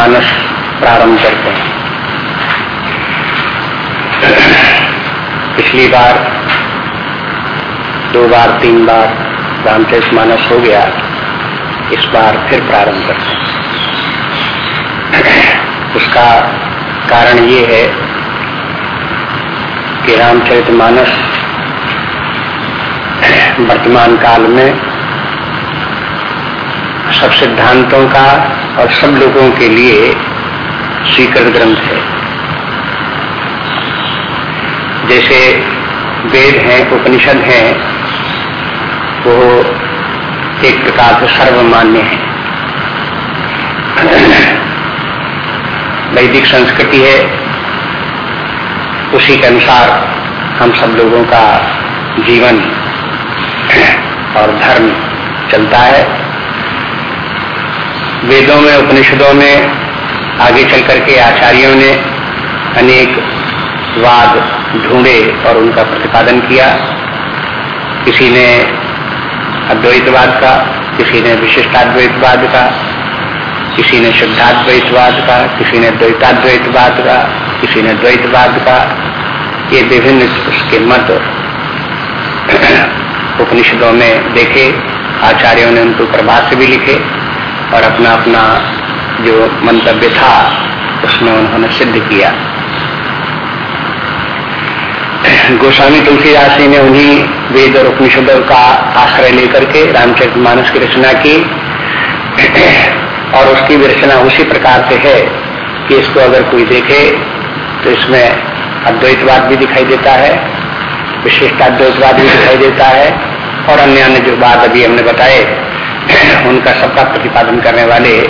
मानस प्रारंभ करते हैं। पिछली बार, दो बार, तीन बार रामचरित मानस हो गया, इस बार फिर प्रारंभ करते हैं। उसका कारण ये है कि रामचरित मानस वर्तमान काल में सब सिद्धांतों का और सब लोगों के लिए स्वीकृत ग्रंथ है। जैसे वेद हैं, उपनिषद हैं, वो एक प्रकार से सर्वमान्य है। वैदिक संस्कृति है, उसी के अनुसार हम सब लोगों का जीवन और धर्म चलता है। वेदों में, उपनिषदों में, आगे चल करके आचार्यों ने अनेक वाद ढूंढे और उनका प्रतिपादन किया। किसी ने अद्वैतवाद का, किसी ने विशिष्टाद्वैतवाद का, किसी ने शुद्धाद्वैतवाद का, किसी ने द्वैताद्वैतवाद का, किसी ने द्वैतवाद का। ये विभिन्न उसके मत उपनिषदों में देखे, आचार्यों ने उनको प्रभात से भी लिखे। और अपना अपना जो मंतव्य था, उसमें उन्होंने सिद्ध किया। गोस्वामी तुलसीदास जी ने उन्हीं वेद और उपनिषदों का आश्रय लेकर के रामचरित मानस की रचना की, और उसकी भी रचना उसी प्रकार से है कि इसको अगर कोई देखे तो इसमें अद्वैतवाद भी दिखाई देता है विशिष्ट अद्वैतवाद भी दिखाई देता है, और अन्य अन्य जो बात अभी हमने बताए उनका सबका प्रतिपादन करने वाले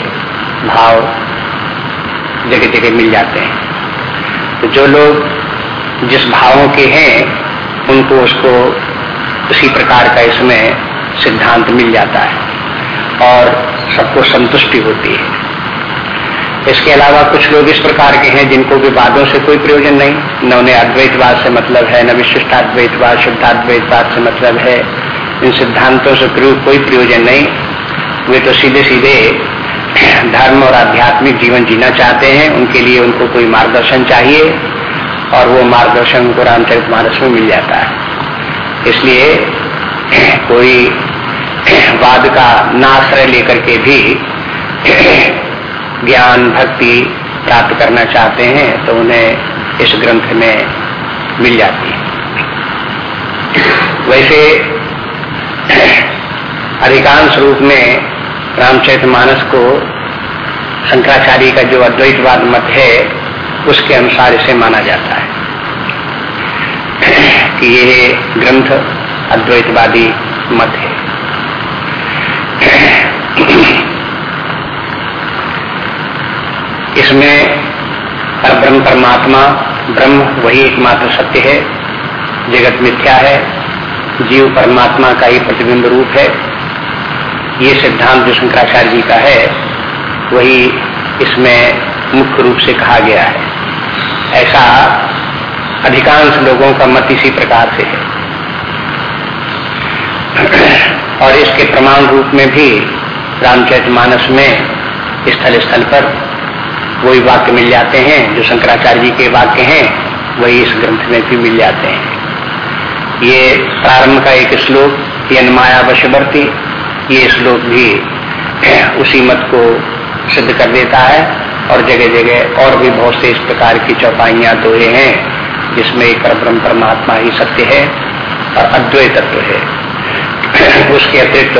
भाव जगह जगह मिल जाते हैं। तो जो लोग जिस भावों के हैं, उनको उसको उसी प्रकार का इसमें सिद्धांत मिल जाता है और सबको संतुष्टि होती है। इसके अलावा कुछ लोग इस प्रकार के हैं जिनको भी वादों से कोई प्रयोजन नहीं। न उन्हें अद्वैतवाद से मतलब है, न विशिष्टाद्वैतवाद, शुद्धाद्वैतवाद से मतलब है। इन सिद्धांतों से प्रयोग कोई प्रयोजन नहीं। वे तो सीधे सीधे धर्म और आध्यात्मिक जीवन जीना चाहते हैं। उनके लिए उनको कोई मार्गदर्शन चाहिए और वो मार्गदर्शन उनको रामचरित मानस में मिल जाता है। इसलिए कोई वाद का नाश्रय लेकर के भी ज्ञान भक्ति प्राप्त करना चाहते हैं तो उन्हें इस ग्रंथ में मिल जाती है। वैसे अधिकांश रूप में रामचरित मानस को शंकराचार्य का जो अद्वैतवाद मत है, उसके अनुसार इसे माना जाता है। कि ये ग्रंथ अद्वैतवादी मत है। इसमें पर ब्रह्म परमात्मा, ब्रह्म वही एकमात्र सत्य है, जगत मिथ्या है जीव परमात्मा का ही प्रतिबिंब रूप है। ये सिद्धांत जो शंकराचार्य जी का है, वही इसमें मुख्य रूप से कहा गया है। ऐसा अधिकांश लोगों का मत इसी प्रकार से है। और इसके प्रमाण रूप में भी रामचरित मानस में स्थल स्थल पर वही वाक्य मिल जाते हैं, जो शंकराचार्य जी के वाक्य हैं, वही इस ग्रंथ में भी मिल जाते हैं। ये प्रारंभ का एक श्लोक यनमाया वशवर्ती, ये श्लोक भी उसी मत को सिद्ध कर देता है और जगह जगह और भी बहुत से इस प्रकार की चौपाइयाँ तो ये हैं, जिसमें एक परब्रह्म परमात्मा ही सत्य है और अद्वैत तत्व है। उसके अतिरिक्त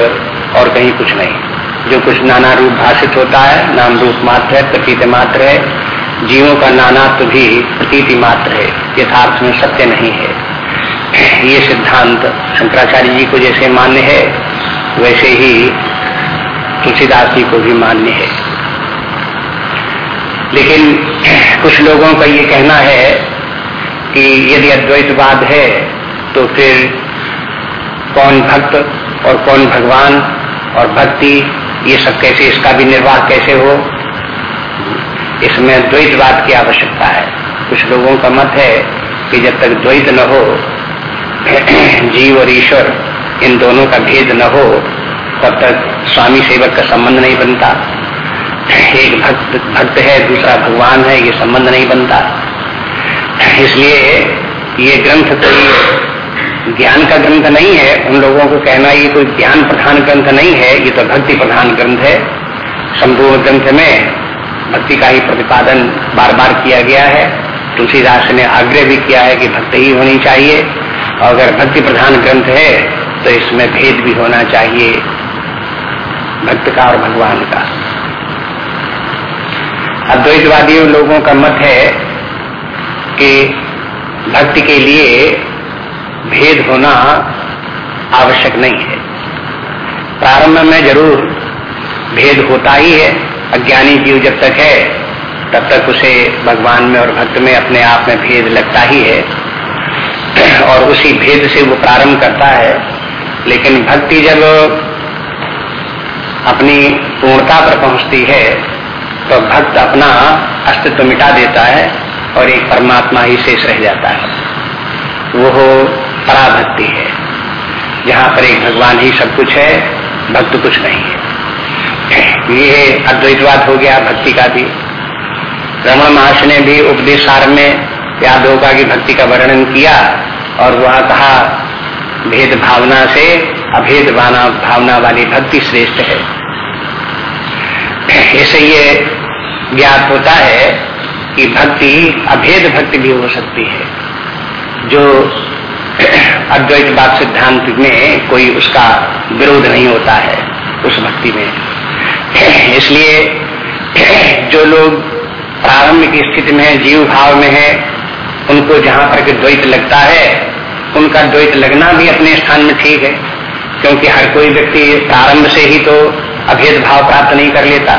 और कहीं कुछ नहीं। जो कुछ नाना रूप भाषित होता है, नाम रूप मात्र है, प्रतीत मात्र है, जीवों का नानात्व भी प्रतीति मात्र है, यथार्थ में सत्य नहीं है। ये सिद्धांत शंकराचार्य जी को जैसे मान्य है, वैसे ही तुलसीदास जी को भी मान्य है। लेकिन कुछ लोगों का ये कहना है कि यदि अद्वैतवाद है तो फिर कौन भक्त और कौन भगवान और भक्ति, ये सब कैसे, इसका भी निर्वाह कैसे हो? इसमें द्वैतवाद की आवश्यकता है। कुछ लोगों का मत है कि जब तक द्वैत न हो जीव और ईश्वर, इन दोनों का भेद न हो, तब तक स्वामी सेवक का संबंध नहीं बनता। एक भक्त भक्त है, दूसरा भगवान है, ये संबंध नहीं बनता। इसलिए ये ग्रंथ कोई ज्ञान का ग्रंथ नहीं है, उन लोगों को कहना ये कोई ज्ञान प्रधान ग्रंथ नहीं है, ये तो भक्ति प्रधान ग्रंथ है। संपूर्ण ग्रंथ में भक्ति का ही प्रतिपादन बार बार किया गया है। तुलसीदास ने आग्रह भी किया है कि भक्ति ही होनी चाहिए। अगर भक्ति प्रधान ग्रंथ है तो इसमें भेद भी होना चाहिए। भक्त का और भगवान का। अद्वैतवादी लोगों का मत है कि भक्ति के लिए भेद होना आवश्यक नहीं है। प्रारंभ में ज़रूर भेद होता ही है। अज्ञानी जीव जब तक है, तब तक उसे भगवान में और भक्त में अपने आप में भेद लगता ही है। और उसी भेद से वो प्रारंभ करता है। लेकिन भक्ति जब अपनी पूर्णता पर पहुँचती है तो भक्त अपना अस्तित्व मिटा देता है और एक परमात्मा ही शेष रह जाता है। वो पराभक्ति है। जहाँ पर एक भगवान ही सब कुछ है, भक्त कुछ नहीं है। ये अद्वैतवाद हो गया भक्ति का भी। रमण महर्षि ने भी उपदेश सार में याद होगा कि भक्ति का वर्णन किया। और वह कहा, भेद भावना से अभेद भावना वाली भक्ति श्रेष्ठ है। ऐसे ये ज्ञात होता है कि भक्ति, अभेद भक्ति भी हो सकती है। जो अद्वैतवाद सिद्धांत में कोई उसका विरोध नहीं होता है उस भक्ति में। इसलिए जो लोग प्रारंभ की स्थिति में, जीव भाव में है, उनको जहाँ पर द्वैत लगता है उनका द्वैत लगना भी अपने स्थान में ठीक है, क्योंकि हर कोई व्यक्ति प्रारंभ से ही तो अभेद भाव प्राप्त नहीं कर लेता।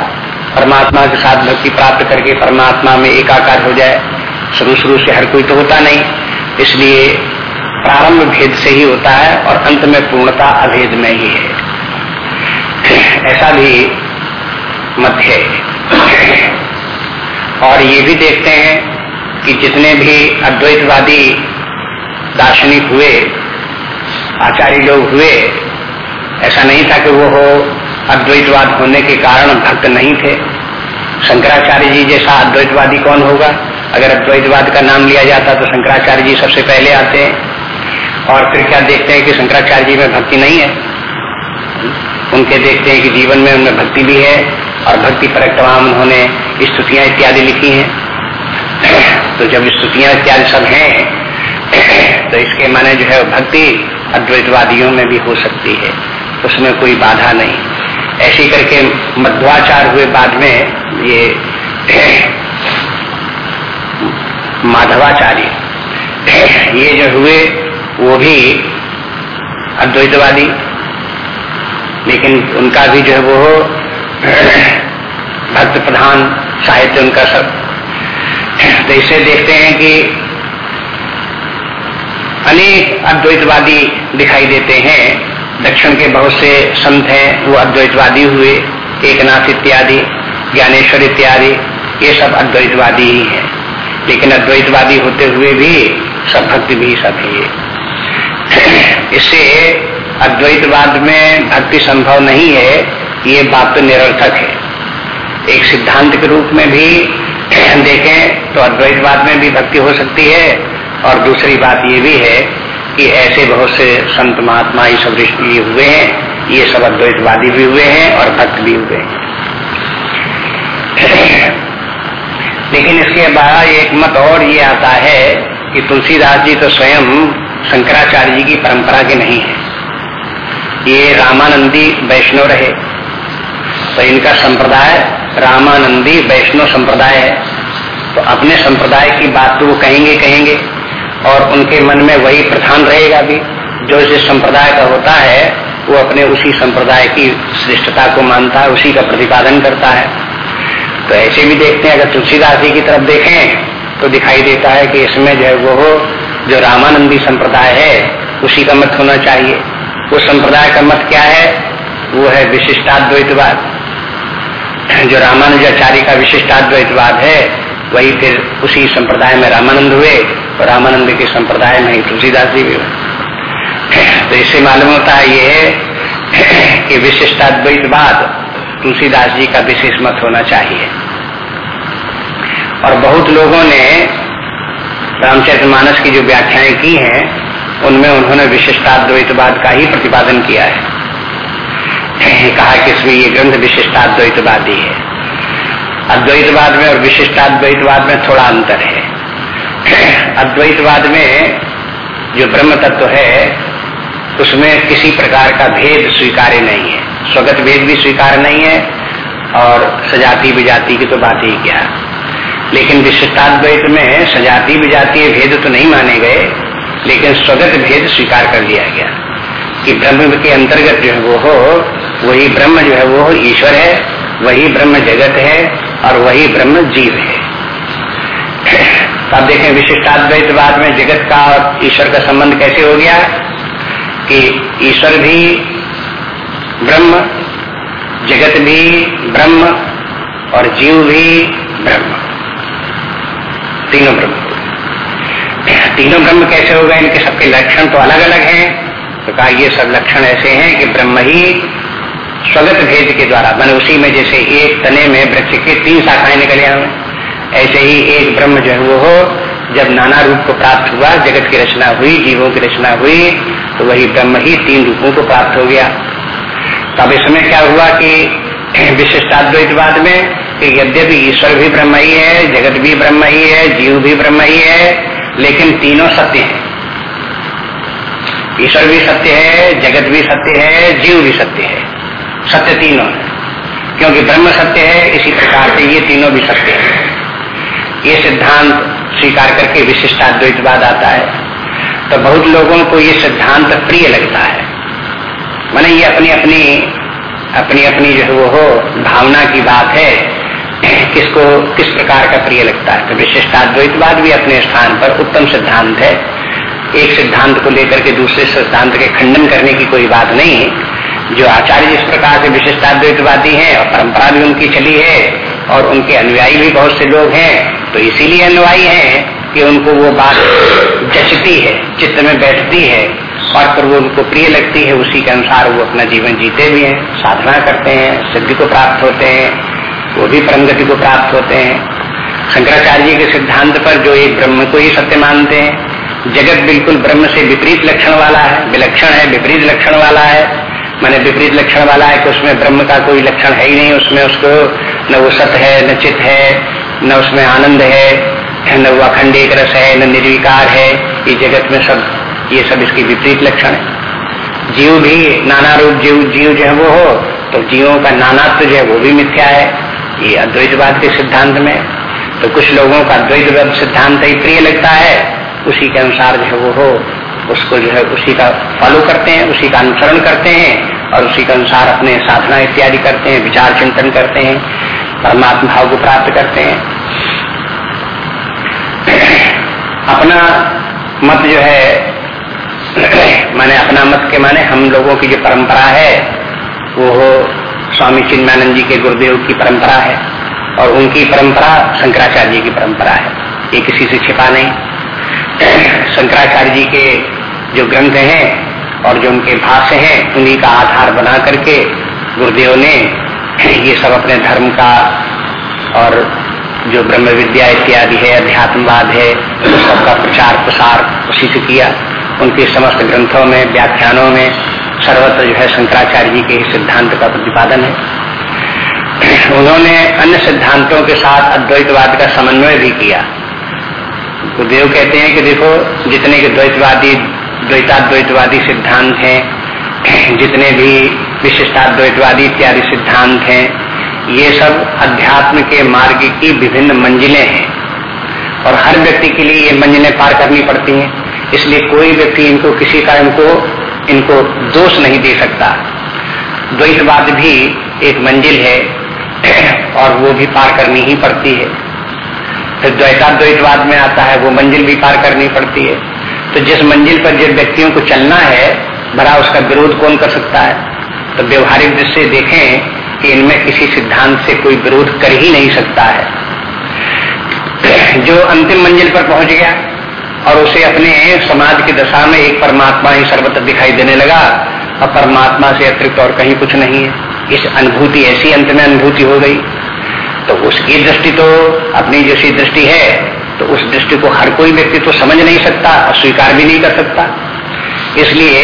परमात्मा के साथ भक्ति प्राप्त करके परमात्मा में एकाकार हो जाए शुरू शुरू से हर कोई तो होता नहीं। इसलिए प्रारंभ भेद से ही होता है और अंत में पूर्णता अभेद में ही है। ऐसा भी मध्य है। और ये भी देखते हैं कि जितने भी अद्वैतवादी दार्शनिक हुए, आचार्य लोग हुए, ऐसा नहीं था कि वो हो अद्वैतवाद होने के कारण भक्त नहीं थे। शंकराचार्य जी जैसा अद्वैतवादी कौन होगा? अगर अद्वैतवाद का नाम लिया जाता तो शंकराचार्य जी सबसे पहले आते हैं। और फिर क्या देखते हैं कि शंकराचार्य जी में भक्ति नहीं है? उनके देखते हैं कि जीवन में उनमें भक्ति भी है और भक्ति पर तमाम उन्होंने स्तुतियाँ इत्यादि लिखी हैं। तो जब स्तुतियाँ इत्यादि सब हैं तो इसके माने जो है भक्ति अद्वैतवादियों में भी हो सकती है। उसमें कोई बाधा नहीं। ऐसी करके मध्वाचार हुए बाद में ये माधवाचार्य ये जो हुए, वो भी अद्वैतवादी। लेकिन उनका भी जो है वो भक्त प्रधान साहित्य उनका सब। तो इसे देखते हैं कि अनेक अद्वैतवादी दिखाई देते हैं। दक्षिण के बहुत से संत हैं, वो अद्वैतवादी हुए, एकनाथ इत्यादि, ज्ञानेश्वर इत्यादि, ये सब अद्वैतवादी ही हैं। लेकिन अद्वैतवादी होते हुए भी सब भक्ति भी सब है इससे अद्वैतवाद में भक्ति संभव नहीं है, ये बात तो निरर्थक है। एक सिद्धांत के रूप में भी देखें तो अद्वैतवाद में भी भक्ति हो सकती है और दूसरी बात ये भी है कि ऐसे बहुत से संत महात्मा ये सब ऋषि हुए हैं, ये सब अद्वैतवादी भी हुए हैं और भक्त भी हुए हैं। लेकिन इसके बाद एक मत और ये आता है कि तुलसीदास जी तो स्वयं शंकराचार्य जी की परंपरा के नहीं है। ये रामानंदी वैष्णव रहे तो इनका संप्रदाय रामानंदी वैष्णव संप्रदाय है। तो अपने संप्रदाय की बात तो वो कहेंगे कहेंगे। और उनके मन में वही प्रधान रहेगा भी। जो जिस संप्रदाय का होता है, वो अपने उसी संप्रदाय की श्रेष्ठता को मानता है, उसी का प्रतिपादन करता है। तो ऐसे भी देखते हैं, अगर तुलसीदास जी की तरफ़ देखें तो दिखाई देता है कि इसमें जो है वो जो रामानंदी संप्रदाय है, उसी का मत होना चाहिए। वो संप्रदाय का मत क्या है? वो है विशिष्टाद्वैतवाद। जो रामानुजाचार्य का विशिष्टाद्वैतवाद है, वही फिर उसी संप्रदाय में रामानंद हुए। रामानंद के संप्रदाय में तुलसीदास जी भी तो इससे मालूम होता है ये कि विशिष्टाद्वैतवाद तुलसीदास जी का विशेष मत होना चाहिए। और बहुत लोगों ने रामचरित मानस की जो व्याख्याएँ की हैं, उनमें उन्होंने विशिष्टाद्वैतवाद का ही प्रतिपादन किया है। कहा कि इसमें ये ग्रंथ विशिष्टाद्वैतवादी है अद्वैतवाद में और विशिष्टाद्वैतवाद में थोड़ा अंतर है। अद्वैतवाद में जो ब्रह्म तत्व है, उसमें किसी प्रकार का भेद स्वीकार्य नहीं है। स्वगत भेद भी स्वीकार नहीं है और सजाति विजाति की तो बात ही क्या। लेकिन विशिष्टाद्वैत में सजाति विजातीय भेद तो नहीं माने गए, लेकिन स्वगत भेद स्वीकार कर लिया गया। कि ब्रह्म के अंतर्गत जो है वो हो, वही ब्रह्म जो है वो ईश्वर है, वही ब्रह्म जगत है और वही ब्रह्म जीव है। तो आप देखें विशिष्टाद्वैतवाद में जगत का और ईश्वर का संबंध कैसे हो गया कि ईश्वर भी ब्रह्म, जगत भी ब्रह्म और जीव भी ब्रह्म। तीनों ब्रह्म। तीनों ब्रह्म कैसे हो गए? इनके सबके लक्षण तो अलग अलग हैं। तो कहा, ये सब लक्षण ऐसे हैं कि ब्रह्म ही स्वगत भेद के द्वारा मैंने उसी में जैसे एक तने में वृक्ष के तीन शाखाएँ निकले हुए ऐसे ही एक ब्रह्म जो है वो हो, जब नाना रूप को प्राप्त हुआ, जगत की रचना हुई, जीवों की रचना हुई तो वही ब्रह्म ही तीन रूपों को प्राप्त हो गया। तब इसमें क्या हुआ कि विशिष्टाद्वैतवाद में कि यद्यपि ईश्वर भी ब्रह्म ही है, जगत भी ब्रह्म ही है, जीव भी ब्रह्म ही है, लेकिन तीनों सत्य है। ईश्वर भी सत्य है, जगत भी सत्य है, जीव भी सत्य है। सत्य तीनों है। क्योंकि ब्रह्म सत्य है, इसी प्रकार से ये तीनों भी सत्य है। ये सिद्धांत स्वीकार करके विशिष्टाद्वैतवाद आता है। तो बहुत लोगों को ये सिद्धांत प्रिय लगता है। मैंने ये अपनी अपनी अपनी अपनी जो वो हो, भावना की बात है, किसको, किस प्रकार का प्रिय लगता है। तो विशिष्टाद्वैतवाद भी अपने स्थान पर उत्तम सिद्धांत है। एक सिद्धांत को लेकर के दूसरे सिद्धांत के खंडन करने की कोई बात नहीं। है जो आचार्य जिस प्रकार से विशिष्टाद्वैतवादी हैं और परंपरा भी उनकी चली है और उनके अनुयायी भी बहुत से लोग हैं तो इसीलिए अनुयायी है कि उनको वो बात जचती है, चित्त में बैठती है और फिर वो उनको प्रिय लगती है, उसी के अनुसार वो अपना जीवन जीते भी हैं, साधना करते हैं, सिद्धि को प्राप्त होते हैं, वो भी परम गति को प्राप्त होते हैं। शंकराचार्य के सिद्धांत पर जो एक ब्रह्म को ही सत्य मानते हैं, जगत बिल्कुल ब्रह्म से विपरीत लक्षण वाला है, विलक्षण है, विपरीत लक्षण वाला है। मैंने विपरीत लक्षण वाला है कि उसमें ब्रह्म का कोई लक्षण है ही नहीं, उसमें उसको न वो सत है, न चित है न उसमें आनंद है, न वो अखंड एक रस है, न निर्विकार है। ये जगत में सब, ये सब इसकी विपरीत लक्षण है। जीव भी नाना रूप जीव जीव जो है वो हो तो जीवों का नानात्व जो है वो भी मिथ्या है। ये अद्वैतवाद के सिद्धांत में। तो कुछ लोगों का अद्वैतवाद सिद्धांत ही प्रिय लगता है। उसी के अनुसार जो है वो हो, उसको जो है उसी का फॉलो करते हैं, उसी का अनुसरण करते हैं, और उसी के अनुसार अपने साधना इत्यादि करते हैं, विचार चिंतन करते हैं। परमात्मा भाव को प्राप्त करते हैं। अपना मत जो है, माने अपना मत के माने हम लोगों की जो परंपरा है, वो स्वामी चिन्मानंद जी के गुरुदेव की परंपरा है और उनकी परंपरा शंकराचार्य जी की परंपरा है। ये किसी से छिपा नहीं। शंकराचार्य जी के जो ग्रंथ हैं और जो उनके भाष्य हैं, उन्हीं का आधार बना करके गुरुदेव ने ये सब अपने धर्म का और जो ब्रह्म विद्या इत्यादि है, अध्यात्मवाद है सबका प्रचार प्रसार उसी से किया। उनके समस्त ग्रंथों में, व्याख्यानों में, सर्वत्र जो है शंकराचार्य जी के सिद्धांत का प्रतिपादन है। उन्होंने अन्य सिद्धांतों के साथ अद्वैतवाद का समन्वय भी किया। गुरुदेव कहते हैं कि देखो, जितने के द्वैतवादी, द्वैताद्वैतवादी सिद्धांत हैं, जितने भी विशिष्टाद्वैतवादी इत्यादि सिद्धांत हैं। ये सब अध्यात्म के मार्ग की विभिन्न मंजिलें हैं। और हर व्यक्ति के लिए ये मंजिलें पार करनी पड़ती हैं। इसलिए कोई व्यक्ति इनको किसी का इनको इनको दोष नहीं दे सकता। द्वैतवाद भी एक मंजिल है और वो भी पार करनी ही पड़ती है। फिर द्वैताद्वैतवाद में आता है, वो मंजिल भी पार करनी पड़ती है। तो जिस मंजिल पर जिन व्यक्तियों को चलना है भरा उसका विरोध कौन कर सकता है? तो व्यवहारिक दृष्टि देखें कि इनमें किसी सिद्धांत से कोई विरोध कर ही नहीं सकता है। जो अंतिम मंजिल पर पहुँच गया और उसे अपने समाज की दशा में एक परमात्मा ही सर्वत्र दिखाई देने लगा और परमात्मा से अतिरिक्त और कहीं कुछ नहीं है। इस अनुभूति, ऐसी अंत में अनुभूति हो गई। तो उसकी दृष्टि तो अपनी जैसी दृष्टि है तो उस दृष्टि को हर कोई व्यक्ति तो समझ नहीं सकता और स्वीकार भी नहीं कर सकता। इसलिए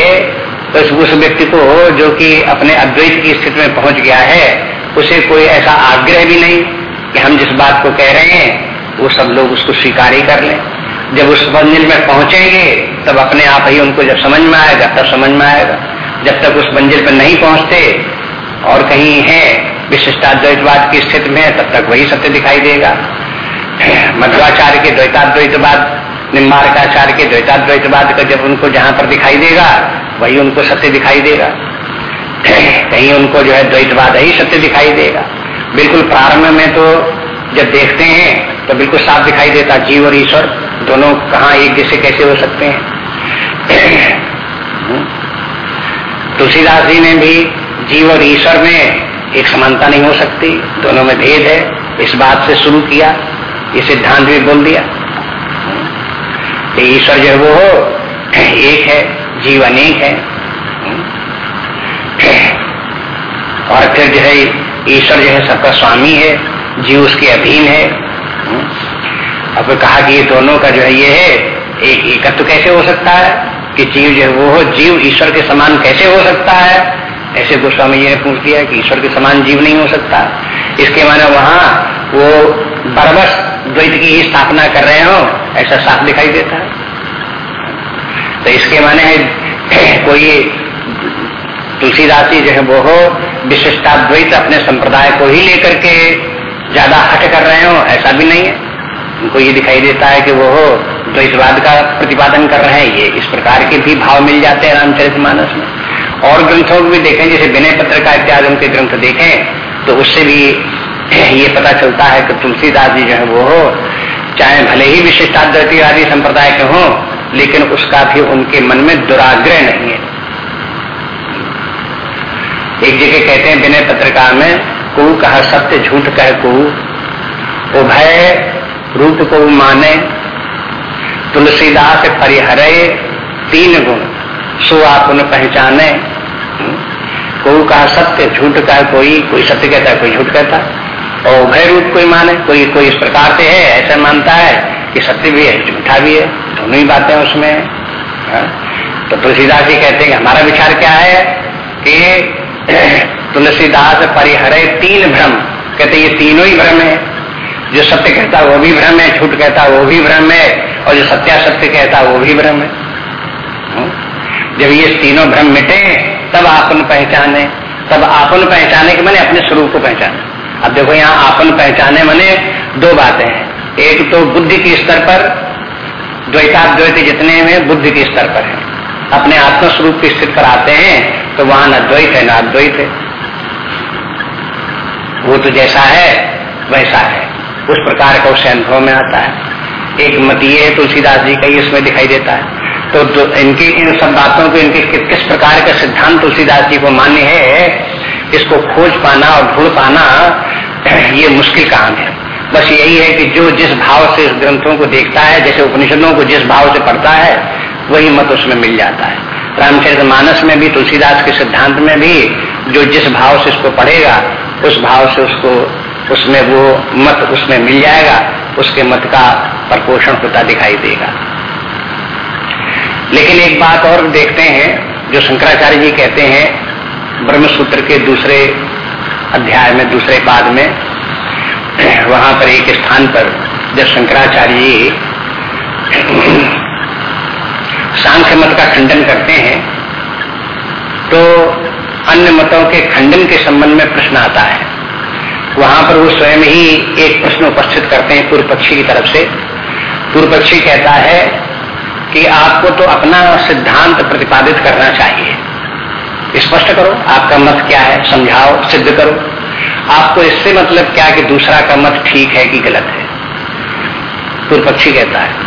तो उस व्यक्ति को जो कि अपने अद्वैत की स्थिति में पहुँच गया है, उसे कोई ऐसा आग्रह भी नहीं कि हम जिस बात को कह रहे हैं, वो सब लोग उसको स्वीकार ही कर लें। जब उस मंजिल में पहुँचेंगे, तब अपने आप ही उनको जब समझ में आएगा, तब समझ में आएगा। जब तक उस मंजिल पर नहीं पहुँचते और कहीं है विशिष्टाद्वैतवाद की स्थिति में, तब तक वही सत्य दिखाई देगा। मध्वाचार्य के द्वैताद्वैतवाद निम्बारकाचार्य के द्वैताद्वैतवाद का जब उनको जहाँ पर दिखाई देगा वही उनको सत्य दिखाई देगा। कहीं उनको जो है द्वैतवाद ही सत्य दिखाई देगा। बिल्कुल प्रारंभ में तो जब देखते हैं तो बिल्कुल साफ़ दिखाई देता जीव और ईश्वर दोनों कहा एक जैसे कैसे हो सकते हैं। तुलसीदास जी ने भी जीव और ईश्वर में एक समानता नहीं हो सकती, दोनों में भेद है। इस बात से शुरू किया, ये सिद्धांत भी बोल दिया। ईश्वर जो है वो एक है। जीव अनेक है। और फिर जो है, ईश्वर जो है, सबका स्वामी है, जीव उसके अधीन है। अब कहा कि ये दोनों का जो है, ये है, एक एकत्व कैसे हो सकता है कि जीव जो है, वो हो, जीव ईश्वर के समान कैसे हो सकता है? ऐसे गोस्वामी जी ने पूछ दिया कि ईश्वर के समान जीव नहीं हो सकता। इसके माने वहाँ वो बरबस द्वैत की ही स्थापना कर रहे हो, ऐसा साफ़ दिखाई देता है। तो इसके माने है कोई तुलसीदास जी जो है वो हो, विशिष्टाद्वैत अपने संप्रदाय को ही लेकर के ज़्यादा हट कर रहे हो, ऐसा भी नहीं है। उनको ये दिखाई देता है कि वो हो द्वैतवाद का प्रतिपादन कर रहे हैं, ये इस प्रकार के भी भाव मिल जाते हैं रामचरित मानस में। और ग्रंथों को भी देखें, जैसे विनय पत्र का इत्यादि, उनके ग्रंथ देखें तो उससे भी ये पता चलता है कि तुलसीदास जी जो है वो हो, चाहे भले ही विशिष्टाद्वैतवादी संप्रदाय के हों लेकिन उसका भी उनके मन में दुराग्रह नहीं है। एक जगह कहते हैं, विनय पत्रकार में कु कहा सत्य, झूठ कह कु उभय रूप को माने, तुलसीदास परिहरे तीन गुण, सो आप उन्हें पहचाने। को कहा सत्य, झूठ का कोई कोई सत्य कहता है, कोई झूठ कहता। और उभय रूप कोई माने, कोई कोई इस प्रकार से है, ऐसा मानता है। कि सत्य भी है, झूठा भी है, दोनों ही बातें उसमें, है? तो तुलसीदास जी कहते हैं कि हमारा विचार क्या है कि तुलसीदास परिहरे तीन भ्रम। कहते ये तीनों ही भ्रम है। जो सत्य कहता वो भी भ्रम है, झूठ कहता वो भी भ्रम है, और जो सत्यासत्य कहता वो भी भ्रम है। हम्म? जब ये तीनों भ्रम मिटे, तब आपन पहचाने। तब आपन पहचाने के मैंने अपने स्वरूप को पहचाने। अब देखो यहाँ आपन पहचाने मैंने दो बातें हैं। एक तो बुद्धि के स्तर पर द्वैताद्वैत जितने में बुद्धि के स्तर पर है। अपने आत्म स्वरूप की स्थिति पर आते हैं तो वहाँ न द्वैत है न अद्वैत है। वो तो जैसा है वैसा है। उस प्रकार का उससे अनुभव में आता है। एक मत ये है तुलसीदास जी का ही इसमें दिखाई देता है। तो, तो इनकी इन सब बातों को इनके कि, किस प्रकार का सिद्धांत तुलसीदास जी को मान्य है इसको खोज पाना और ढूंढ पाना ये मुश्किल काम है। बस यही है कि जो जिस भाव से इस ग्रंथों को देखता है, जैसे उपनिषदों को जिस भाव से पढ़ता है, वही मत उसमें मिल जाता है। रामचरित मानस में भी, तुलसीदास के सिद्धांत में भी जो जिस भाव से इसको पढ़ेगा, उस भाव से उसको, उसमें वो मत उसमें मिल जाएगा, उसके मत का प्रपोषण होता दिखाई देगा। लेकिन एक बात और देखते हैं, जो शंकराचार्य जी कहते हैं ब्रह्म सूत्र के दूसरे अध्याय में, दूसरे पाद में वहाँ पर एक स्थान पर जब शंकराचार्य सांख्य मत का खंडन करते हैं तो अन्य मतों के खंडन के संबंध में प्रश्न आता है। वहाँ पर वो स्वयं ही एक प्रश्न उपस्थित करते हैं पूर्व पक्षी की तरफ़ से। पूर्व पक्षी कहता है कि आपको तो अपना सिद्धांत प्रतिपादित करना चाहिए। स्पष्ट करो, आपका मत क्या है? समझाओ, सिद्ध करो। आपको इससे मतलब क्या कि दूसरा का मत ठीक है कि गलत है? पूर्व पक्षी कहता है।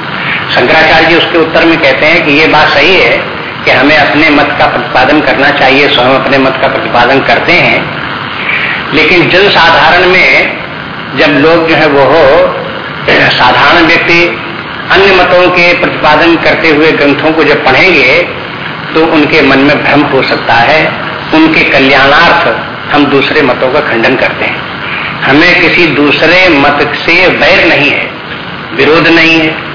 शंकराचार्य जी उसके उत्तर में कहते हैं कि ये बात सही है कि हमें अपने मत का प्रतिपादन करना चाहिए, स्वयं अपने मत का प्रतिपादन करते हैं। लेकिन जन साधारण में जब लोग जो है वो हो, साधारण व्यक्ति अन्य मतों के प्रतिपादन करते हुए ग्रंथों को जब पढ़ेंगे तो उनके मन में भ्रम हो सकता है। उनके कल्याणार्थ हम दूसरे मतों का खंडन करते हैं। हमें किसी दूसरे मत से वैर नहीं है, विरोध नहीं है।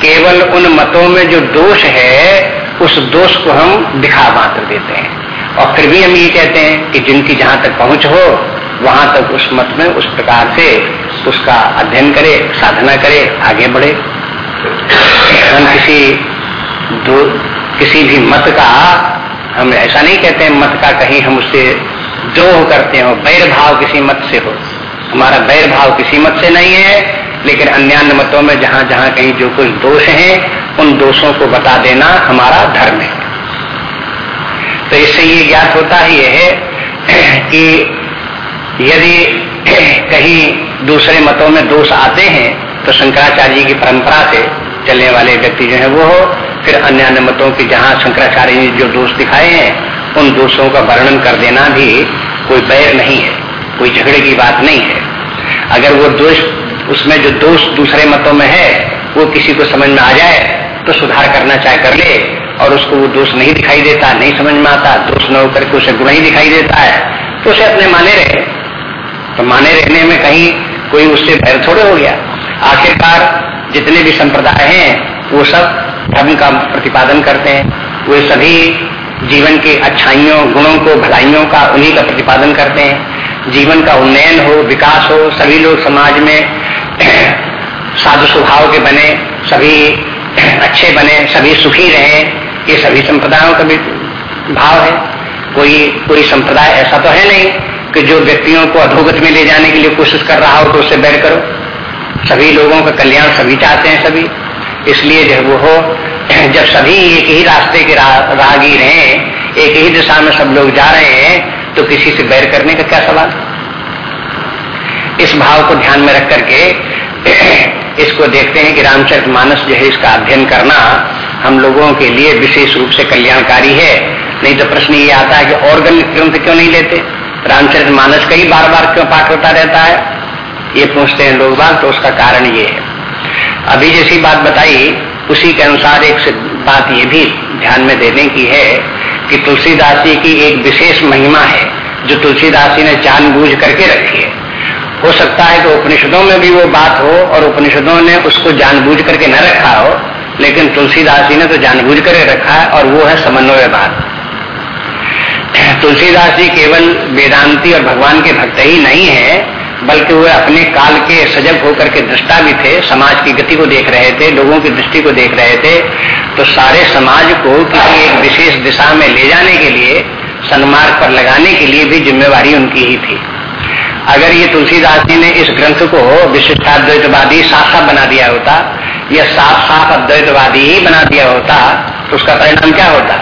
केवल उन मतों में जो दोष है, उस दोष को हम दिखा मात्र देते हैं। और फिर भी हम ये कहते हैं कि जिनकी जहाँ तक पहुँच हो, वहाँ तक उस मत में उस प्रकार से उसका अध्ययन करे, साधना करे, आगे बढ़े। हम किसी दो, किसी भी मत का हम ऐसा नहीं कहते हैं, मत का कहीं हम उससे द्रोह करते हो बैर भाव किसी मत से हो। हमारा बैर भाव किसी मत से नहीं है, लेकिन अन्य मतों में जहाँ जहाँ कहीं जो कुछ दोष है, उन दोषों को बता देना हमारा धर्म है। तो इससे ये ज्ञात होता ही है कि यदि कहीं दूसरे मतों में दोष आते हैं तो शंकराचार्य जी की परंपरा से चलने वाले व्यक्ति जो है वो फिर अन्य अन्य मतों की जहाँ शंकराचार्य ने जो दोष दिखाए हैं, उन दोषों का वर्णन कर देना भी कोई बैर नहीं है, कोई झगड़े की बात नहीं है। अगर वो दोष, उसमें जो दोष दूसरे मतों में है, वो किसी को समझ में आ जाए तो सुधार करना चाहे कर ले, और उसको वो दोष नहीं दिखाई देता, नहीं समझ में आता, दोष न होकर के उसे गुण ही दिखाई देता है तो उसे अपने माने रहे। तो माने रहने में कहीं कोई उससे भय थोड़े हो गया। आखिरकार जितने भी संप्रदाय हैं, वो सब धर्म का प्रतिपादन करते हैं। वे सभी जीवन के अच्छाइयों, गुणों को, भलाइयों का, उन्हीं का प्रतिपादन करते हैं। जीवन का उन्नयन हो, विकास हो, सभी लोग समाज में साधु स्वभाव के बने, सभी अच्छे बने, सभी सुखी रहे, ये सभी संप्रदायों का भी भाव है। कोई कोई संप्रदाय ऐसा तो है नहीं कि जो व्यक्तियों को अधोगत में ले जाने के लिए कोशिश कर रहा हो तो उससे बैठ करो। सभी लोगों का कल्याण सभी चाहते हैं, सभी। इसलिए जब वो हो जब सभी एक ही रास्ते के राहगीर हैं एक ही दिशा में सब लोग जा रहे हैं तो किसी से बैर करने का क्या सवाल? इस भाव को ध्यान में रख करके इसको देखते हैं कि रामचरित मानस जो है इसका अध्ययन करना हम लोगों के लिए विशेष रूप से कल्याणकारी है। नहीं तो प्रश्न ये आता है कि और ग्रंथ क्यों नहीं लेते? रामचरित मानस का ही बार बार क्यों पाठ होता रहता है? ये पूछते हैं लोग बात तो उसका कारण ये है। अभी जैसी बात बताई, उसी के अनुसार एक बात ये भी ध्यान में देने की है कि तुलसीदास जी की एक विशेष महिमा है, जो तुलसीदास जी ने जानबूझ करके रखी है। हो सकता है कि उपनिषदों में भी वो बात हो और उपनिषदों ने उसको जानबूझ करके न रखा हो, लेकिन तुलसीदास जी ने तो जानबूझ कर रखा है और वो है समन्वय बात। तुलसीदास जी केवल वेदांति और भगवान के भक्त ही नहीं है बल्कि वे अपने काल के सजग होकर के दृष्टा भी थे, समाज की गति को देख रहे थे, लोगों की दृष्टि को देख रहे थे तो सारे समाज को किसी एक विशेष दिशा में ले जाने के लिए, सन्मार्ग पर लगाने के लिए भी जिम्मेवारी उनकी ही थी। अगर ये तुलसीदास जी ने इस ग्रंथ को विशिष्टाद्वैतवादी साफ़ साफ़ बना दिया होता, या साफ़ साफ़ अद्वैतवादी ही बना दिया होता तो उसका परिणाम क्या होता?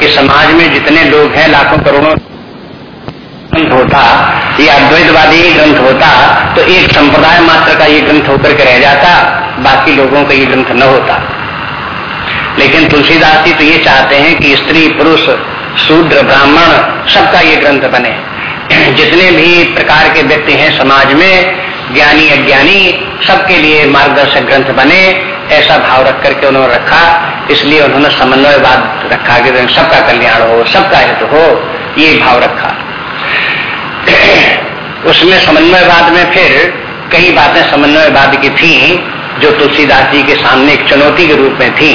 कि समाज में जितने लोग हैं, लाखों करोड़ों ग्रंथ होता ये अद्वैतवादी ग्रंथ होता तो एक संप्रदाय मात्र का ये ग्रंथ होकर के रह जाता, बाकी लोगों का ये ग्रंथ न होता। लेकिन तुलसीदास जी तो ये चाहते हैं कि स्त्री, पुरुष, शूद्र, ब्राह्मण, सबका ये ग्रंथ बने। जितने भी प्रकार के व्यक्ति हैं समाज में, ज्ञानी, अज्ञानी, सबके लिए मार्गदर्शक ग्रंथ बने, ऐसा भाव रख करके उन्होंने रखा। इसलिए उन्होंने समन्वयवाद रखा कि सबका कल्याण हो, सबका हित हो, ये भाव रखा। उसमें समन्वयवाद में फिर कई बातें समन्वयवाद की थी जो तुलसीदास जी के सामने एक चुनौती के रूप में थी।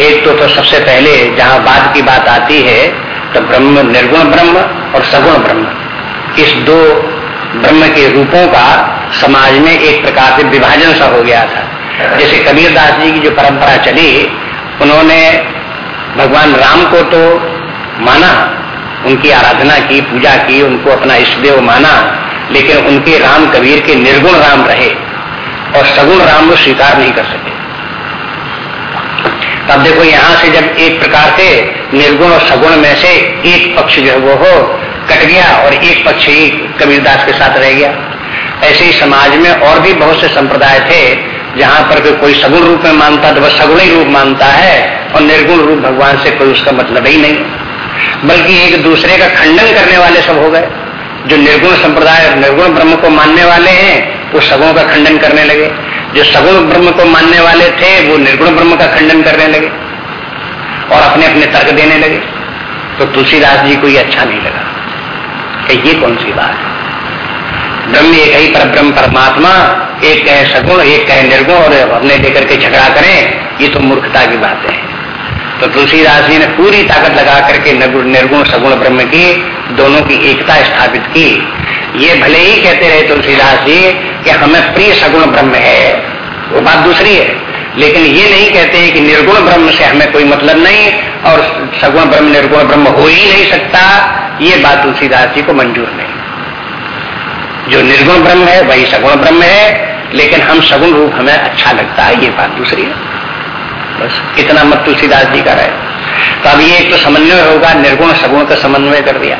एक तो, तो सबसे पहले जहाँ बाद की बात आती है तो ब्रह्म निर्गुण ब्रह्म और सगुण ब्रह्म। इस दो ब्रह्म के रूपों का समाज में एक प्रकार से विभाजन सा हो गया था। जैसे कबीरदास जी की जो परंपरा चली उन्होंने भगवान राम को तो माना उनकी आराधना की, पूजा की, उनको अपना इष्टदेव माना, लेकिन उनके राम कबीर के निर्गुण राम रहे और सगुण राम वो स्वीकार नहीं कर सके। तब देखो यहाँ से जब एक प्रकार से निर्गुण और सगुण में से एक पक्ष जो है वो हो, कट गया और एक पक्ष ही कबीरदास के साथ रह गया। ऐसे ही समाज में और भी बहुत से संप्रदाय थे जहाँ पर कोई सगुण रूप में मानता तो वह सगुण ही रूप मानता है और निर्गुण रूप भगवान से कोई उसका मतलब ही नहीं। बल्कि एक दूसरे का खंडन करने वाले सब हो गए। जो निर्गुण संप्रदाय निर्गुण ब्रह्म को मानने वाले हैं, वो सगुण का खंडन करने लगे। जो सगुण ब्रह्म को मानने वाले थे, वो निर्गुण ब्रह्म का खंडन करने लगे और अपने अपने तर्क देने लगे। तो तुलसीदास जी को ये अच्छा नहीं लगा कि ये कौन सी बात है? ब्रह्म एक ही पर ब्रह्म परमात्मा, एक कहे सगुण, एक कहे निर्गुण और अपने लेकर के झगड़ा करें, ये तो मूर्खता की बात है। तो तुलसीदास जी ने पूरी ताकत लगा करके निर्गुण सगुण ब्रह्म की दोनों की एकता स्थापित की। ये भले ही कहते रहे तुलसीदास जी कि हमें प्रिय सगुण ब्रह्म है, वो बात दूसरी है। लेकिन ये नहीं कहते कि निर्गुण ब्रह्म से हमें कोई मतलब नहीं और सगुण ब्रह्म, निर्गुण ब्रह्म हो ही नहीं सकता, ये बात तुलसीदास जी को मंजूर नहीं। जो निर्गुण ब्रह्म है, वही सगुण ब्रह्म है, लेकिन हम सगुण रूप हमें अच्छा लगता है, ये बात दूसरी है। बस, इतना मत तुलसीदास जी का रहे तो अब ये एक तो समन्वय होगा, निर्गुण सगुण का समन्वय कर दिया।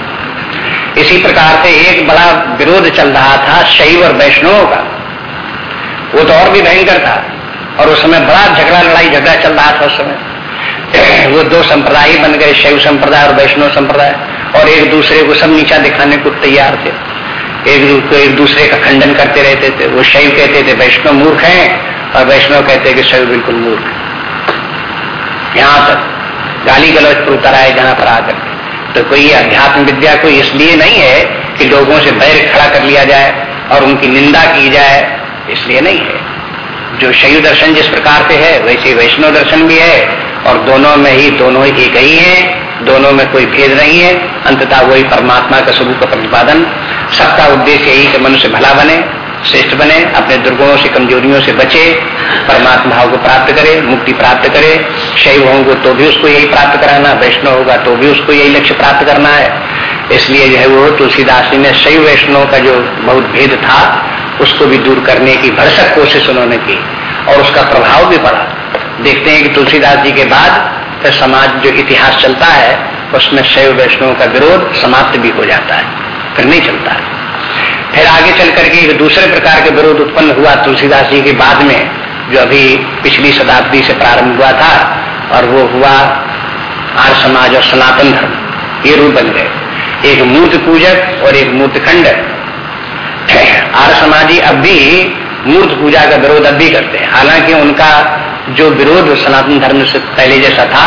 इसी प्रकार से एक बड़ा विरोध चल रहा था शैव और वैष्णव का। वो तो और भी भयंकर था, और उस समय बड़ा झगड़ा, लड़ाई झगड़ा चल रहा था उस समय। वो दो संप्रदाय बन गए, शैव संप्रदाय और वैष्णव संप्रदाय, और एक दूसरे को सब नीचा दिखाने को तैयार थे। एक को एक दूसरे का खंडन करते रहते थे। वो शैव कहते थे, वैष्णव मूर्ख हैं, और वैष्णव कहते कि शैव बिल्कुल मूर्ख है। यहाँ तक गाली गलौज पर उतर आए जहाँ पर आकर तो कोई अध्यात्म विद्या कोई इसलिए नहीं है कि लोगों से बैर खड़ा कर लिया जाए और उनकी निंदा की जाए, इसलिए नहीं है। जो शैव दर्शन जिस प्रकार से है, वैसे वैष्णव दर्शन भी है और दोनों में ही दोनों एक ही है, दोनों में कोई भेद नहीं है। अंततः वही परमात्मा का स्वरूप का प्रतिपादन। सबका उद्देश्य यही कि मनुष्य भला बने। श्रेष्ठ बने, अपने दुर्गुणों से, कमजोरियों से बचे, परमात्मा भाव को प्राप्त करे, मुक्ति प्राप्त करे। शैव होंगे तो भी उसको यही प्राप्त कराना, वैष्णव होगा तो भी उसको यही लक्ष्य प्राप्त करना है। इसलिए जो है वो तुलसीदास जी ने शैव वैष्णव का जो बहुत भेद था, उसको भी दूर करने की भरसक कोशिश उन्होंने की और उसका प्रभाव भी पड़ा देखते हैं कि तुलसीदास जी के बाद फिर समाज जो इतिहास चलता है, उसमें शैव वैष्णव का विरोध समाप्त भी हो जाता है, फिर नहीं चलता। है फिर आगे चल करके एक दूसरे प्रकार के विरोध उत्पन्न हुआ तुलसीदास जी के बाद में, जो अभी पिछली शताब्दी से प्रारंभ हुआ था, और वो हुआ आर्य समाज और सनातन धर्म। ये रूप बन गए। एक मूर्त पूजक और एक मूर्त खंड। आर्य समाजी अब भी मूर्त पूजा का विरोध अब भी करते हैं। हालाँकि उनका जो विरोध सनातन धर्म से पहले जैसा था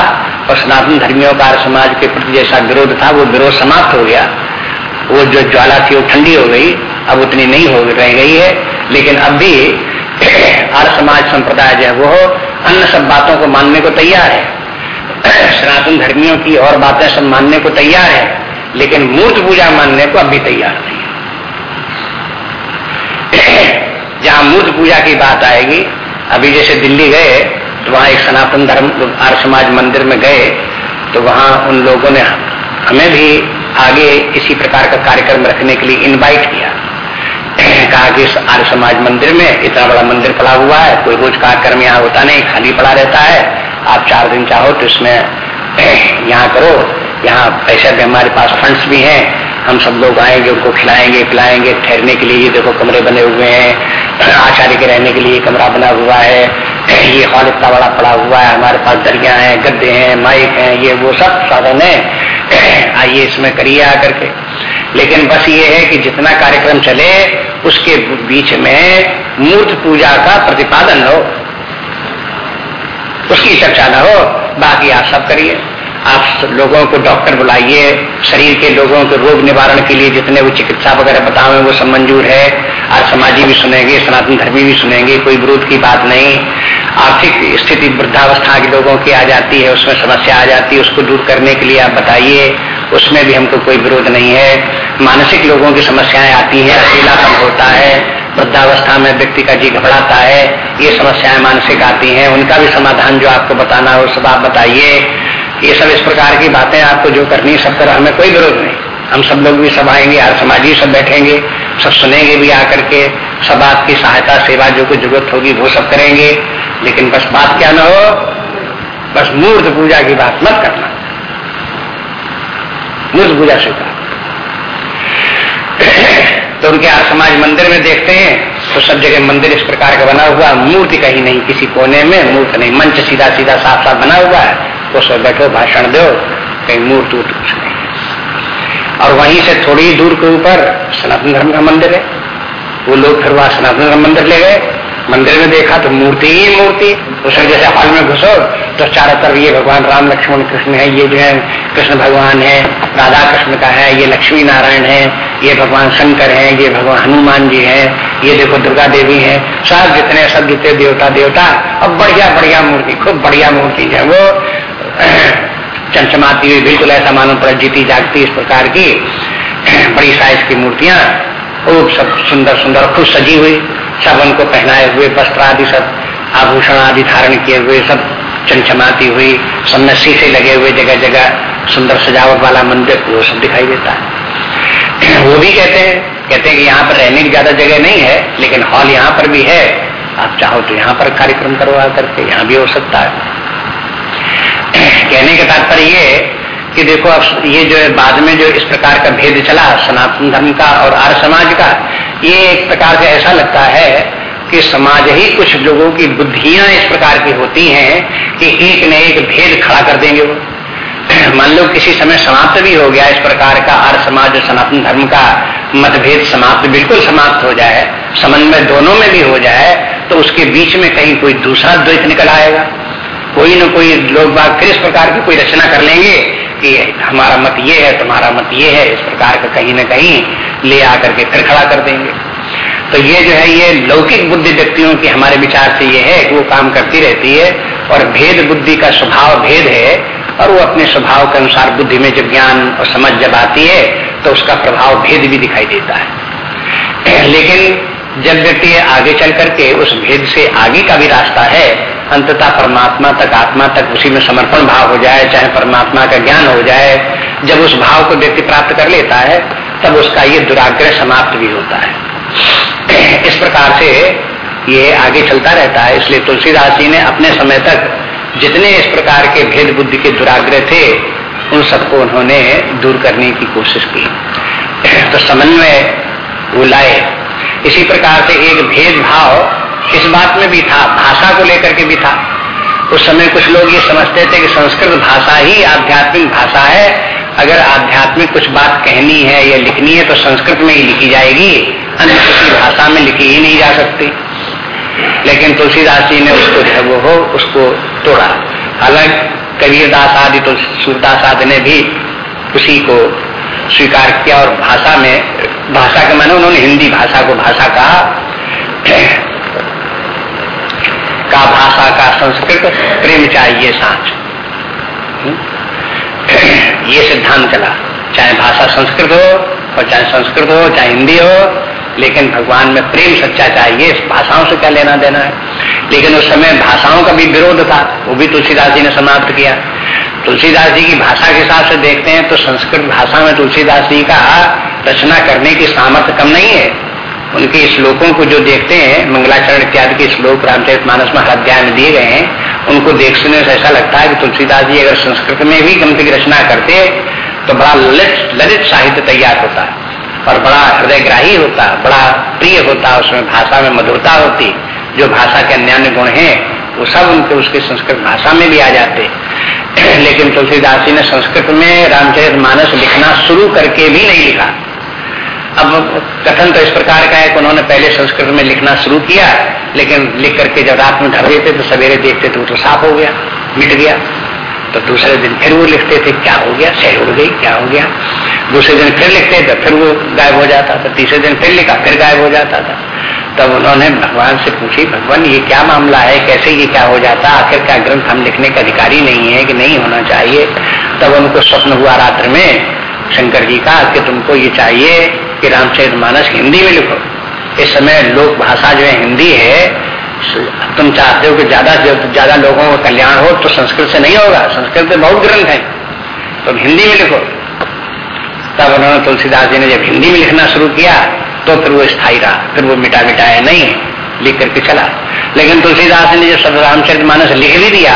और सनातन धर्मियों का आर समाज के प्रति जैसा विरोध था, वो विरोध समाप्त हो गया। वो जो ज्वाला थी वो ठंडी हो गई अब उतनी नहीं हो रह गई है, लेकिन अब भी आर्य समाज संप्रदाय जो है वो अन्य सब बातों को मानने को तैयार है। सनातन धर्मियों की और बातें सब मानने को तैयार है, लेकिन मूर्त पूजा मानने को अभी तैयार नहीं जहाँ मूर्त पूजा की बात आएगी, अभी जैसे दिल्ली गए तो वहाँ एक सनातन धर्म आर्य समाज मंदिर में गए तो वहाँ उन लोगों ने हमें भी आगे इसी प्रकार का कार्यक्रम रखने के लिए इनवाइट किया। कहा कि इस आर्य समाज मंदिर में इतना बड़ा मंदिर पड़ा हुआ है, कोई रोज कार्यक्रम यहाँ होता नहीं, खाली पड़ा रहता है। आप चार दिन चाहो तो इसमें, यहाँ करो। यहाँ पैसे भी हमारे पास फंड्स भी हैं। हम सब लोग आएँगे, उनको खिलाएँगे, पिलाएँगे। ठहरने के लिए देखो कमरे बने हुए हैं। आचार्य के रहने के लिए कमरा बना हुआ है। ये हॉल इतना बड़ा पड़ा हुआ है, हमारे पास दरिया है गद्दे हैं, माइक हैं, ये वो सब साधन है। आइए इसमें करिए आकर के। लेकिन बस ये है कि जितना कार्यक्रम चले, उसके बीच में मूर्त पूजा का प्रतिपादन हो। उसकी चर्चा न हो, बाकी आप सब करिए। आप लोगों को डॉक्टर बुलाइए, शरीर के लोगों के रोग निवारण के लिए जितने वो चिकित्सा वगैरह बतावे वो सब मंजूर है। आज समाजी भी सुनेंगे, सनातन धर्मी भी सुनेंगे, कोई विरोध की बात नहीं। आर्थिक स्थिति, वृद्धावस्था के लोगों की आ जाती है, उसमें समस्या आ जाती है, उसको दूर करने के लिए आप बताइए। उसमें भी हमको कोई विरोध नहीं है। मानसिक लोगों की समस्याएँ आती है अकेलापन होता है, वृद्धावस्था में व्यक्ति का जी घबराता है, ये समस्याएँ मानसिक आती हैं। उनका भी समाधान जो आपको बताना हो सब आप बताइए। ये सब इस प्रकार की बातें आपको जो करनी सब कर हमें कोई विरोध नहीं। हम सब लोग भी सब आएँगे, हर समाजी सब बैठेंगे, सब सुनेंगे भी आकर के, सब आपकी सहायता, सेवा जो कुछ ज़रूरत होगी वो सब करेंगे। लेकिन बस बात क्या ना हो, बस मूर्त पूजा की बात मत करना। मूर्त पूजा स्वीकार तो उनके आज समाज मंदिर में देखते हैं तो सब जगह मंदिर इस प्रकार का बना हुआ, मूर्ति कहीं नहीं, किसी कोने में, मूर्त नहीं, मंच सीधा सीधा साफ़ साफ़ बना हुआ है। उसमें बैठो भाषण दो, कहीं मूर्त उर्त कुछ नहीं। और वहीं से थोड़ी दूर के ऊपर सनातन धर्म का मंदिर है। वो लोग फिर वहाँ सनातन धर्म मंदिर ले गए। मंदिर में देखा तो मूर्ति ही मूर्ति उसमें जैसे हॉल में घुसो तो चारों तरफ़ ये भगवान राम, लक्ष्मण, कृष्ण है, ये जो है, कृष्ण भगवान है, राधा कृष्ण का है, ये लक्ष्मी नारायण है, ये भगवान शंकर है, ये भगवान हनुमान जी है, ये देखो दुर्गा देवी है सब जितने सब जितने देवता देवता अब बढ़िया बढ़िया मूर्ति, खूब बढ़िया मूर्ति है वो। चमचमाती हुई बिल्कुल ऐसा मानो पर जीती जागती इस प्रकार की बड़ी साइज़ की मूर्तियाँ, खूब सब सुंदर सुंदर खूब सजी हुई। सब उनको पहनाए हुए, वस्त्र आदि सब, आभूषण आदि धारण किए हुए, सब चमचमाती हुई, सब शीशे लगे हुए जगह जगह सुंदर सजावट वाला मंदिर, वो सब दिखाई देता है। वो भी कहते हैं कहते हैं कि यहाँ पर रहने की ज़्यादा जगह नहीं है, लेकिन हॉल यहाँ पर भी है। आप चाहो तो यहाँ पर कार्यक्रम करवा करके यहाँ भी हो सकता है। कहने का तात्पर्य ये कि देखो अब ये जो है, बाद में जो इस प्रकार का भेद चला, सनातन धर्म का और आर्य समाज का, ये एक प्रकार से ऐसा लगता है कि समाज ही कुछ लोगों की बुद्धियाँ इस प्रकार की होती हैं कि एक न एक भेद खड़ा कर देंगे वो। मान लो किसी समय समाप्त भी हो गया इस प्रकार का आर्य समाज और सनातन धर्म का मतभेद समाप्त, बिल्कुल समाप्त हो जाए, समन्वय दोनों में भी हो जाए तो उसके बीच में कहीं कोई दूसरा द्वैत निकल आएगा। कोई न कोई लोग बात फिर इस प्रकार की कोई रचना कर लेंगे कि हमारा मत ये है, तुम्हारा मत ये है, इस प्रकार का कहीं ना कहीं ले आकर के फिर खड़ा कर देंगे। तो ये जो है, ये लौकिक बुद्धि व्यक्तियों की हमारे विचार से ये है कि वो काम करती रहती है और भेद बुद्धि का स्वभाव भेद है और वो अपने स्वभाव के अनुसार बुद्धि में जब ज्ञान और समझ जब आती है तो उसका प्रभाव भेद भी दिखाई देता है। लेकिन जब व्यक्ति आगे चल करके उस भेद से आगे का भी रास्ता है अंततः परमात्मा तक, आत्मा तक उसी में समर्पण भाव हो जाए, चाहे परमात्मा का ज्ञान हो जाए, जब उस भाव को व्यक्ति प्राप्त कर लेता है, तब उसका ये दुराग्रह समाप्त भी होता है। इस प्रकार से ये आगे चलता रहता है, इसलिए तुलसीदास जी ने अपने समय तक जितने इस प्रकार के भेद बुद्धि के दुराग्रह थे, उन सबको उन्होंने दूर करने की कोशिश की। तो समन्वय वो लाए। इसी प्रकार से एक भेदभाव इस बात में भी था, भाषा को लेकर के भी था। उस समय कुछ लोग ये समझते थे कि संस्कृत भाषा ही आध्यात्मिक भाषा है। अगर आध्यात्मिक कुछ बात कहनी है या लिखनी है तो संस्कृत में ही लिखी जाएगी। अन्य किसी भाषा में लिखी ही नहीं जा सकती। लेकिन तुलसीदास जी ने उसको जो वो हो, उसको तोड़ा। हालाँकि कबीरदास आदि तो सूरदास आदि ने भी उसी को स्वीकार किया और भाषा में, भाषा के माने उन्होंने हिंदी भाषा को भाषा कहा। का भाषा का संस्कृत प्रेम चाहिए हम्म? ये सिद्धांत चला। चाहे भाषा संस्कृत हो, और चाहे संस्कृत हो, चाहे हिंदी हो, लेकिन भगवान में प्रेम सच्चा चाहिए, इस भाषाओं से क्या लेना देना है? लेकिन उस समय भाषाओं का भी विरोध था, वो भी तुलसीदास जी ने समाप्त किया। तुलसीदास जी की भाषा के हिसाब से देखते हैं तो संस्कृत भाषा में तुलसीदास जी का रचना करने की सामर्थ्य कम नहीं है। उनके श्लोकों को जो देखते हैं, मंगलाचरण इत्यादि के श्लोक, रामचरित मानस में में दिए गए हैं, उनको देखने से ऐसा लगता है कि तुलसीदास जी अगर संस्कृत में भी ग्रंथ की रचना करते तो बड़ा ललित ललित साहित्य तैयार होता और बड़ा हृदयग्राही होता, बड़ा प्रिय होता, उसमें भाषा में मधुरता होती, जो भाषा के अन्य गुण हैं, वो सब उनके, उसके संस्कृत भाषा में भी आ जाते। लेकिन तुलसीदास जी ने संस्कृत में रामचरित मानस लिखना शुरू करके भी नहीं लिखा। अब कथन तो इस प्रकार का है कि उन्होंने पहले संस्कृत में लिखना शुरू किया, लेकिन लिख करके जब रात में ढर देते तो सवेरे देखते तो वो तो साफ़ हो गया, मिट गया। तो दूसरे दिन फिर वो लिखते थे, क्या हो गया सह उड़ गई, क्या हो गया। दूसरे दिन फिर लिखते तो फिर वो गायब हो जाता था तीसरे दिन फिर लिखा, फिर गायब हो जाता था। तब उन्होंने भगवान से पूछी, भगवान, ये क्या मामला है? कैसे ये क्या हो जाता? आखिर क्या ग्रंथ हम लिखने का अधिकारी नहीं है कि नहीं होना चाहिए? तब उनको स्वप्न हुआ रात्र में, शंकर जी का, कि तुमको ये चाहिए कि रामचरित मानस हिंदी में लिखो। इस समय लोक भाषा जो है हिंदी है तुम चाहते हो कि ज़्यादा ज़्यादा लोगों का कल्याण हो तो संस्कृत से नहीं होगा। संस्कृत में बहुत ग्रंथ है। तो हिंदी में लिखो। तब उन्होंने तुलसीदास जी ने जब हिंदी में लिखना शुरू किया तो फिर वो स्थायी रहा। फिर वो मिटा मिटाया नहीं, लिख करके चला। लेकिन तुलसीदास ने जब सब रामचरित मानस लिख भी दिया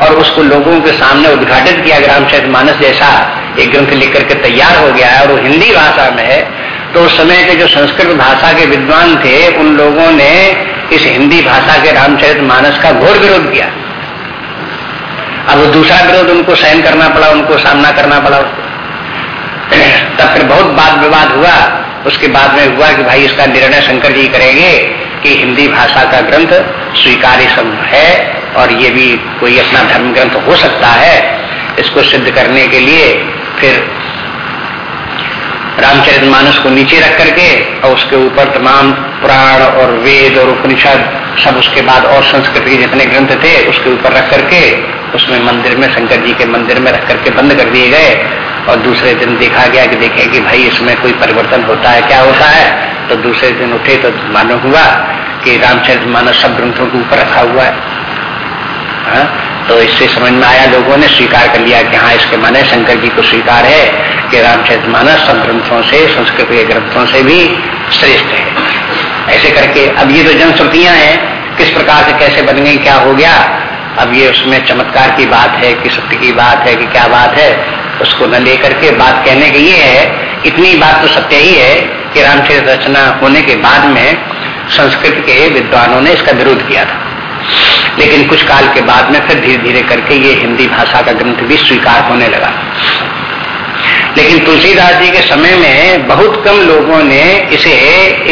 और उसको लोगों के सामने उद्घाटित किया। रामचरित मानस जैसा एक ग्रंथ लिख करके तैयार हो गया है और वो हिंदी भाषा में है। तो उस समय के जो संस्कृत भाषा के विद्वान थे, उन लोगों ने इस हिंदी भाषा के रामचरित मानस का घोर विरोध किया। अब वो दूसरा विरोध उनको सहन करना पड़ा, उनको सामना करना पड़ा। तब फिर बहुत बात विवाद हुआ। उसके बाद में हुआ कि भाई इसका निर्णय शंकर जी करेंगे। कि हिंदी भाषा का ग्रंथ स्वीकार्य सब है और ये भी कोई अपना धर्म ग्रंथ हो सकता है, इसको सिद्ध करने के लिए फिर रामचरित मानस को नीचे रख करके और उसके ऊपर तमाम पुराण और वेद और उपनिषद सब उसके बाद और संस्कृत के जितने ग्रंथ थे, उसके ऊपर रख करके उसमें मंदिर में, शंकर जी के मंदिर में रख करके बंद कर दिए गए और दूसरे दिन देखा गया कि देखें कि भाई इसमें कोई परिवर्तन होता है, क्या होता है? तो दूसरे दिन उठे तो मालूम हुआ कि रामचरित मानस सब ग्रंथों के ऊपर रखा हुआ है। हा? तो इससे समझ में आया, लोगों ने स्वीकार कर लिया कि हाँ इसके माने शंकर जी को स्वीकार है कि रामचरित मानस सब ग्रंथों से, संस्कृत के ग्रंथों से भी श्रेष्ठ है। ऐसे करके अब ये तो जनश्रुतियाँ हैं, किस प्रकार से कैसे बन गई, क्या हो गया? अब ये उसमें चमत्कार की बात है कि सत्य की बात है कि क्या बात है, उसको न लेकर के बात कहने की ये है, इतनी बात तो सत्य ही है कि रामचरित रचना होने के बाद में संस्कृत के विद्वानों ने इसका विरोध किया था। लेकिन कुछ काल के बाद में फिर धीरे धीरे करके ये हिंदी भाषा का ग्रंथ भी स्वीकार होने लगा। लेकिन तुलसीदास जी के समय में बहुत कम लोगों ने इसे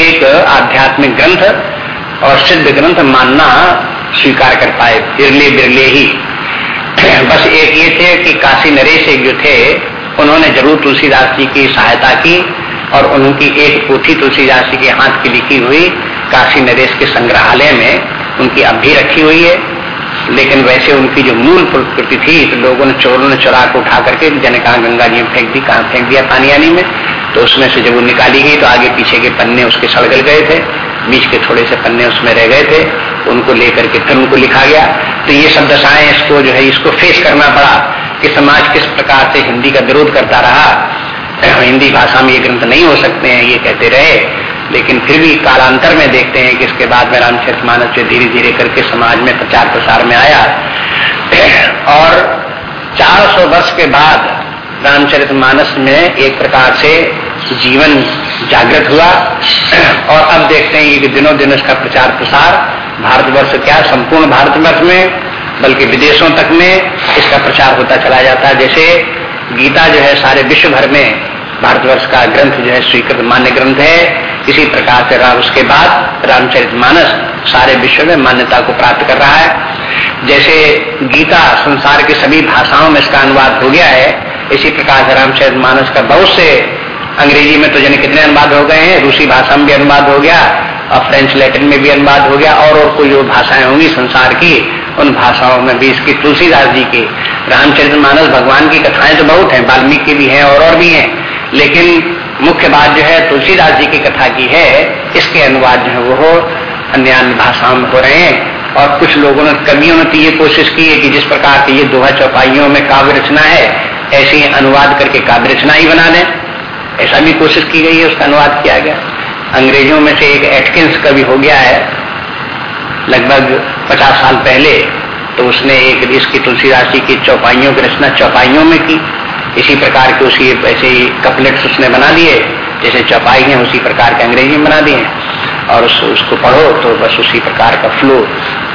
एक आध्यात्मिक ग्रंथ और सिद्ध ग्रंथ मानना स्वीकार कर पाए। बिरले बिरले ही। बस एक ये थे कि काशी नरेश एक जो थे, उन्होंने ज़रूर तुलसीदास जी की सहायता की और उनकी एक पोथी तुलसीदास जी के हाथ की लिखी हुई काशी नरेश के संग्रहालय में उनकी अब भी रखी हुई है। लेकिन वैसे उनकी जो मूल प्रकृति थी तो लोगों ने चोरों ने चुरा को उठा करके जने कहा गंगा जी फेंक दी, कहा फेंक दिया? पानी आनी में। तो उसमें से जब वो निकाली गई तो आगे पीछे के पन्ने उसके सड़गल गए थे। बीच के थोड़े से पन्ने उसमें रह गए थे। उनको लेकर के फिर उनको लिखा गया। तो ये सब दशाएँ इसको जो है, इसको फेस करना पड़ा कि समाज किस प्रकार से हिंदी का विरोध करता रहा। हिंदी भाषा में ये ग्रंथ नहीं हो सकते हैं, ये कहते रहे। लेकिन फिर भी कालांतर में देखते हैं कि इसके बाद में रामचरित मानस से धीरे धीरे करके समाज में प्रचार प्रसार में आया। और 400 वर्ष के बाद रामचरित मानस में एक प्रकार से जीवन जागृत हुआ। और अब देखते हैं कि दिनों दिन इसका प्रचार प्रसार भारतवर्ष क्या संपूर्ण भारतवर्ष में, बल्कि विदेशों तक में इसका प्रचार होता चला जाता है। जैसे गीता जो है सारे विश्व भर में भारतवर्ष का ग्रंथ जो है स्वीकृत मान्य ग्रंथ है। इसी प्रकार से राम उसके बाद रामचरित मानस सारे विश्व में मान्यता को प्राप्त कर रहा है। जैसे गीता संसार की सभी भाषाओं में इसका अनुवाद हो गया है, इसी प्रकार से रामचरित मानस का बहुत से अंग्रेज़ी में तो जन कितने अनुवाद हो गए हैं, रूसी भाषा में भी अनुवाद हो गया, और फ्रेंच लैटिन में भी अनुवाद हो गया, और और कोई जो भाषाएँ होंगी संसार की, उन भाषाओं में भी इसकी तुलसीदास जी की, रामचरित मानस भगवान की कथाएँ तो बहुत हैं, वाल्मीकि भी हैं और और भी हैं, लेकिन मुख्य बात जो है तुलसीदास जी की कथा की है, इसके अनुवाद जो है वो अन्य अन्य भाषाओं में हो रहे हैं। और कुछ लोगों ने कवियों ने तो ये कोशिश की है कि जिस प्रकार की ये दोहा चौपाइयों में काव्य रचना है, ऐसे ही अनुवाद करके काव्य रचना ही बना दें। ऐसा भी कोशिश की गई है, उसका अनुवाद किया गया। अंग्रेज़ों में से एक एटकिंस कवि हो गया है, लगभग पचास साल पहले तो उसने एक इसकी तुलसीदास जी की चौपाइयों की रचना चौपाइयों में की। इसी प्रकार के उसी ऐसे ही कपलेट्स उसने बना दिए जैसे चौपाई है उसी प्रकार के अंग्रेज़ी में बना दिए और उस, उसको पढ़ो तो बस उसी प्रकार का फ्लो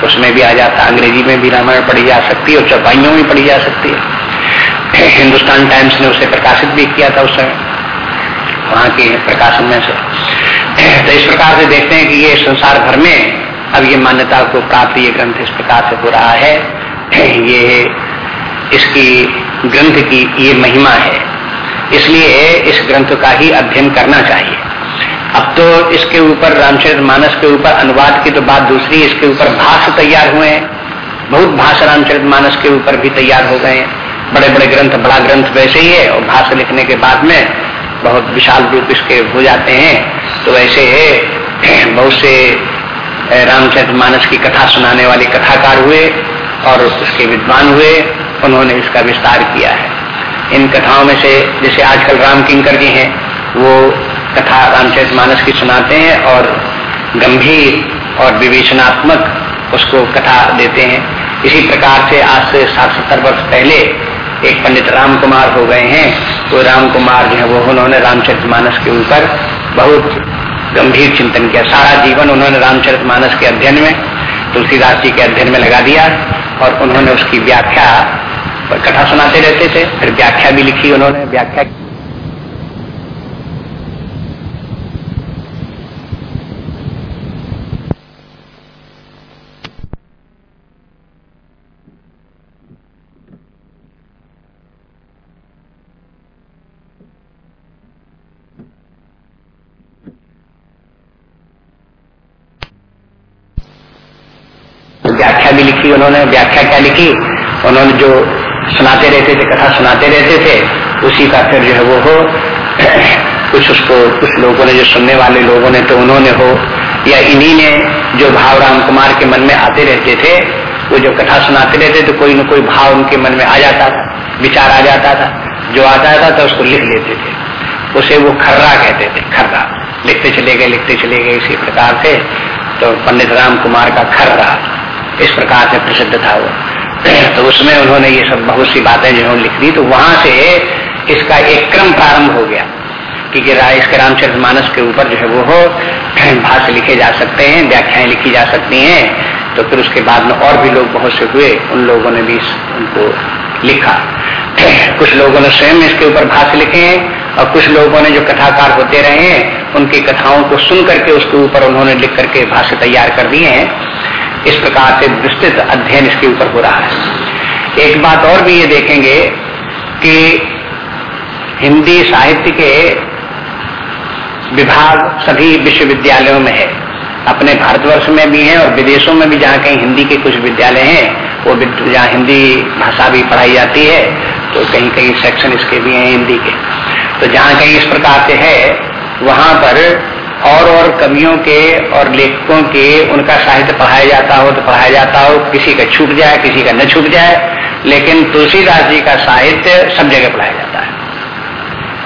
उसमें भी आ जाता है। अंग्रेज़ी में भी रामायण पढ़ी जा सकती है और चौपाइयों में पढ़ी जा सकती है। हिंदुस्तान टाइम्स ने उसे प्रकाशित भी किया था उस समय। वहाँ के प्रकाशन में से। तो इस प्रकार से देखते हैं कि ये संसार भर में अब ये मान्यता को प्राप्त ये ग्रंथ इस प्रकार से हो रहा है। ये इसकी ग्रंथ की ये महिमा है। इसलिए इस ग्रंथ का ही अध्ययन करना चाहिए। अब तो इसके ऊपर रामचरित मानस के ऊपर अनुवाद की तो बात दूसरी, इसके ऊपर भाष्य तैयार हुए हैं। बहुत भाष्य रामचरित मानस के ऊपर भी तैयार हो गए हैं। बड़े बड़े ग्रंथ, बड़ा ग्रंथ वैसे ही है और भाष्य लिखने के बाद में बहुत विशाल रूप इसके हो जाते हैं। तो वैसे है, बहुत से रामचरित मानस की कथा सुनाने वाले कथाकार हुए। और उसके विद्वान हुए, उन्होंने इसका विस्तार किया है। इन कथाओं में से, जैसे आजकल राम किंकर जी हैं, वो कथा रामचरित मानस की सुनाते हैं और गंभीर और विवेचनात्मक उसको कथा देते हैं। इसी प्रकार से आज से सात सत्तर वर्ष पहले एक पंडित राम कुमार हो गए हैं। तो राम कुमार जो है, वो उन्होंने रामचरित मानस के ऊपर बहुत गंभीर चिंतन किया। सारा जीवन उन्होंने रामचरित मानस के अध्ययन में, तुलसीदास जी के अध्ययन में लगा दिया। और उन्होंने उसकी व्याख्या कथा सुनाते रहते थे फिर व्याख्या भी लिखी उन्होंने। व्याख्या लिखी उन्होंने व्याख्या क्या लिखी, उन्होंने जो सुनाते रहते थे, कथा सुनाते रहते थे, उसी का फिर जो है वो हो, कुछ उसको, कुछ लोगों ने, जो सुनने वाले लोगों ने तो उन्होंने हो, या इन्हीं ने जो भाव राम कुमार के मन में आते रहते थे, वो जब कथा सुनाते रहते तो कोई न कोई भाव उनके मन में आ जाता था, विचार आ जाता था, जो आता था तो उसको लिख लेते थे। उसे वो खर्रा कहते थे, खर्रा। लिखते चले गए, लिखते चले गए, इसी प्रकार से तो पंडित राम कुमार का खर्रा। इस प्रकार से प्रसिद्ध था वो। तो उसमें उन्होंने ये सब बहुत सी बातें जो लिख दी तो वहाँ से इसका एक क्रम प्रारंभ हो गया कि इसके रामचरित मानस के ऊपर जो है वो हो, भाष्य लिखे जा सकते हैं, व्याख्याएँ लिखी जा सकती हैं। तो फिर उसके बाद में और भी लोग बहुत से हुए, उन लोगों ने भी उनको लिखा। कुछ लोगों ने स्वयं इसके ऊपर भाष्य लिखे हैं और कुछ लोगों ने जो कथाकार होते रहे हैं, उनकी कथाओं को सुन करके उसके ऊपर उन्होंने लिख करके भाष्य तैयार कर दिए हैं। इस प्रकार से विस्तृत अध्ययन इसके ऊपर हो रहा है। एक बात और भी ये देखेंगे कि हिंदी साहित्य के विभाग सभी विश्वविद्यालयों में है। अपने भारतवर्ष में भी है और विदेशों में भी जहाँ कहीं हिंदी के कुछ विद्यालय हैं, वो जहाँ हिंदी भाषा भी पढ़ाई जाती है तो कहीं कहीं सेक्शन इसके भी हैं हिंदी के। तो जहाँ कहीं इस प्रकार से है, वहाँ पर और और कवियों के और लेखकों के उनका साहित्य पढ़ाया जाता हो तो पढ़ाया जाता हो, किसी का छूट जाए, किसी का न छूट जाए, लेकिन तुलसीदास जी का साहित्य सब जगह पढ़ाया जाता है।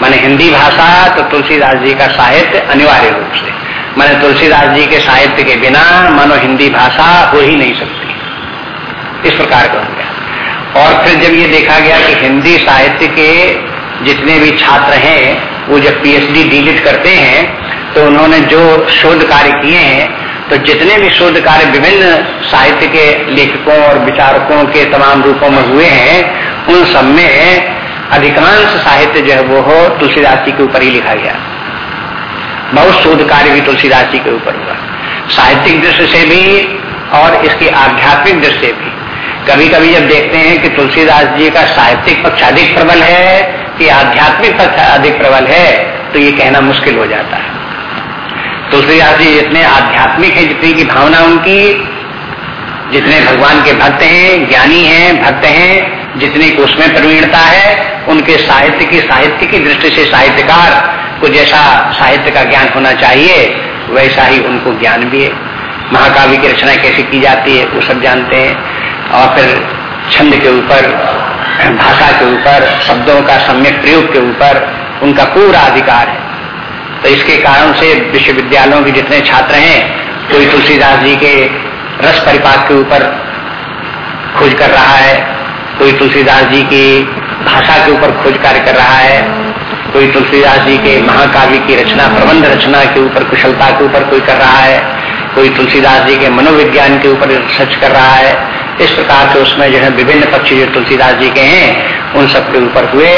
माने हिंदी भाषा तो तुलसीदास जी का साहित्य अनिवार्य रूप से। मैंने तुलसीदास जी के साहित्य के बिना मानो हिंदी भाषा हो ही नहीं सकती। इस प्रकार का हो गया। और फिर जब ये देखा गया कि हिंदी साहित्य के जितने भी छात्र हैं, वो जब पीएचडी डिलीट करते हैं तो उन्होंने जो शोध कार्य किए हैं तो जितने भी शोध कार्य विभिन्न साहित्य के लेखकों और विचारकों के तमाम रूपों में हुए हैं, उन सब में अधिकांश साहित्य जो है वो हो तुलसीदास जी के ऊपर ही लिखा गया। बहुत शोध कार्य भी तुलसीदास जी के ऊपर हुआ। साहित्यिक दृष्टि से भी और इसकी आध्यात्मिक दृष्टि से भी। कभी कभी जब देखते हैं कि तुलसीदास जी का साहित्यिक पक्ष अधिक प्रबल है कि आध्यात्मिक पक्ष अधिक प्रबल है तो ये कहना मुश्किल हो जाता है। तुलसीदास जी जितने आध्यात्मिक है, जितनी की भावना उनकी। जितने भगवान के भक्त हैं, ज्ञानी हैं, भक्त हैं, जितनी की उसमें प्रवीणता है, उनके साहित्य की साहित्य की दृष्टि से साहित्यकार को जैसा साहित्य का ज्ञान होना चाहिए, वैसा ही उनको ज्ञान भी है। महाकाव्य की रचना कैसे की जाती है, वो सब जानते हैं। और फिर छंद के ऊपर, भाषा के ऊपर, शब्दों का सम्यक प्रयोग के ऊपर उनका पूरा अधिकार है। तो इसके कारण से विश्वविद्यालयों के जितने छात्र हैं, कोई तुलसीदास जी के रस परिपाक के ऊपर खोज कर रहा है, कोई तुलसीदास जी की भाषा के ऊपर खोज कार्य कर रहा है, कोई तुलसीदास जी के महाकाव्य की रचना, प्रबंध रचना के ऊपर, कुशलता के ऊपर कोई कर रहा है, कोई तुलसीदास जी के मनोविज्ञान के ऊपर रिसर्च कर रहा है इस प्रकार से उसमें जो है विभिन्न पक्ष जो तुलसीदास जी के हैं, उन सब के ऊपर हुए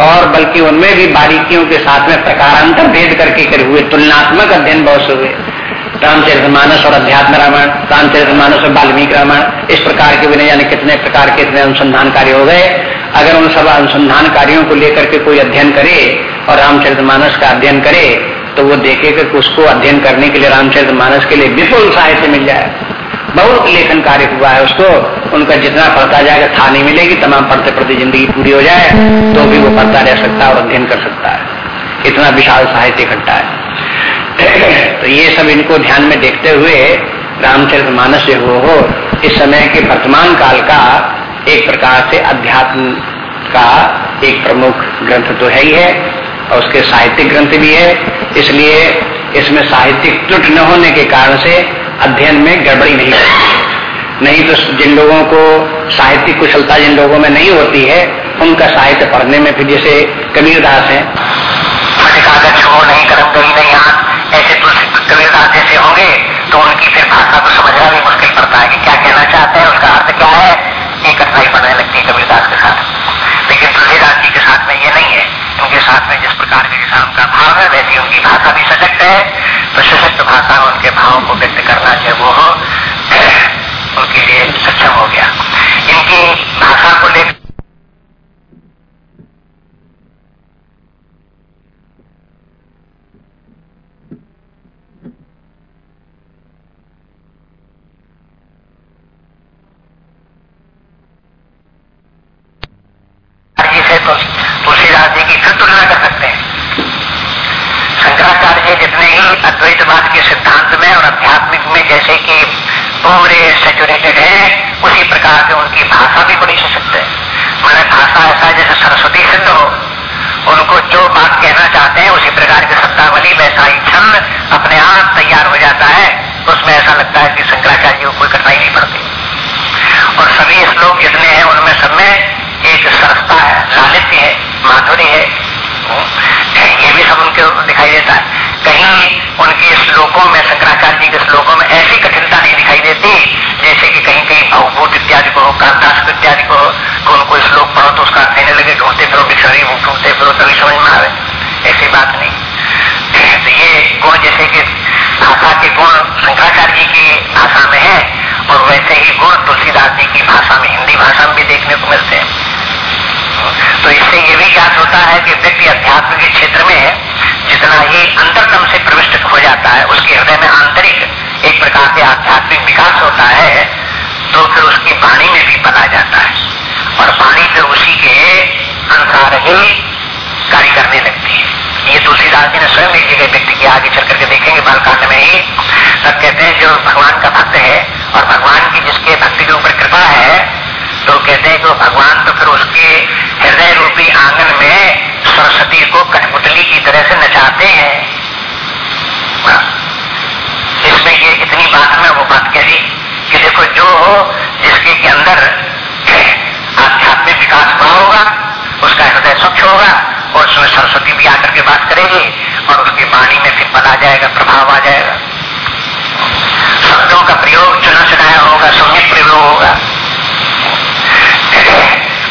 और बल्कि उनमें भी बारीकियों के साथ में प्रकारांतर भेद करके कर हुए तुलनात्मक अध्ययन बहुत से हुए। रामचरित मानस और अध्यात्म रामायण, रामचरित मानस और वाल्मीकि रामायण, इस प्रकार के भी यानी कितने प्रकार के इतने अनुसंधान कार्य हो गए। अगर उन सब अनुसंधान कार्यों को लेकर के कोई अध्ययन करे और रामचरित मानस का अध्ययन करे तो वो देखेगा कि उसको अध्ययन करने के लिए रामचरित मानस के लिए विपुल साहित्य मिल जाए। बहुत लेखन कार्य हुआ है उसको उनका जितना पढ़ता जाएगा था नहीं मिलेगी तमाम पढ़ते पढ़ते ज़िंदगी पूरी हो जाए तो भी वो पढ़ता रह सकता और अध्ययन कर सकता है। इतना विशाल साहित्य इकट्ठा है। तो ये सब इनको ध्यान में देखते हुए रामचरित मानस जो हो, हो इस समय के वर्तमान काल का एक प्रकार से अध्यात्म का एक प्रमुख ग्रंथ तो है ही है और उसके साहित्यिक ग्रंथ भी है। इसलिए इसमें साहित्यिक त्रुट न होने के कारण से अध्ययन में गड़बड़ी नहीं होती। नहीं तो जिन लोगों को साहित्यिक कुशलता जिन लोगों में नहीं होती है, उनका साहित्य पढ़ने में फिर जैसे कबीरदास है। छोड़ नहीं कदम गई नहीं यहाँ होंगे तो उनकी फिर भाषा को समझना भी मुश्किल पड़ता है कि क्या कहना चाहते हैं, उसका अर्थ क्या है। ये कठिनाई पड़ने लगती है कबीरदास के साथ। लेकिन तुलसीदास जी के साथ में ये नहीं है। उनके साथ में जिस प्रकार के किसान का भाव है, वैसी उनकी भाषा भी सशक्त है। तो सशक्त भाषा उनके भावों को व्यक्त करना चाहे वो हो, उनके लिए सक्षम हो गया। इनकी भाषा को लेकर आगे जितने ही अद्वैतवाद के सिद्धांत में और आध्यात्मिक में जैसे कि पूरे सेचुरेटेड है, उसी प्रकार के उनकी भाषा भी बड़ी सशक्त है। मैंने भाषा ऐसा जैसे सरस्वती सिद्ध हो। उनको जो बात कहना चाहते हैं, उसी प्रकार की शब्दावली वैसा ही छंद अपने आप तैयार हो जाता है। उसमें ऐसा लगता है कि शंकराचार्य को कोई कठिनाई नहीं पड़ती। और सभी श्लोक जितने हैं, उनमें सब में एक सरसता है, लालित्य है, माधुरी है। ये भी सब उनके दिखाई देता है। कहीं उनके श्लोकों में, शंकराचार्य जी के श्लोकों में ऐसी कठिनता नहीं दिखाई देती, जैसे कि कहीं कहीं भवभूत इत्यादि को कांतास इत्यादि को तो उनको श्लोक पढ़ो तो उसका कहने लगे, ढूंढते फिरो डिक्शनरी ढूंढते फिरो, तभी समझ में आवे। ऐसी बात नहीं। तो ये गुण जैसे कि भाषा के गुण शंकराचार्य जी की भाषा में है, और वैसे ही गुण तुलसीदास जी की भाषा में, हिंदी भाषा में भी देखने को मिलते हैं। तो इससे ये भी ज्ञात होता है कि व्यक्ति अध्यात्म के क्षेत्र में जितना ही अंतरतम से प्रविष्ट हो जाता है, उसके हृदय में आंतरिक एक प्रकार से आध्यात्मिक विकास होता है तो फिर उसकी वाणी में भी पता जाता है और वाणी फिर उसी के अनुसार ही कार्य करने लगती है। ये तुलसीदास जी ने स्वयं एक जगह व्यक्ति की आगे चल करके देखेंगे, बालकांड में ही। सब कहते हैं जो भगवान का भक्त है और भगवान की जिसके भक्ति के ऊपर कृपा है तो कहते हैं कि भगवान तो फिर उसके हृदय रूपी आँगन में सरस्वती को कठपुतली की तरह से नचाते हैं। इसमें ये इतनी बात में वो बात कह कि देखो जो हो, जिसके के अंदर आध्यात्मिक विकास हुआ होगा, उसका हृदय स्वच्छ होगा और उसमें सरस्वती भी आकर के बात करेगी और उसकी वाणी में फिर बल आ जाएगा, प्रभाव आ जाएगा। शब्दों का प्रयोग चुना चुनाया होगा सम्यक प्रयोग होगा।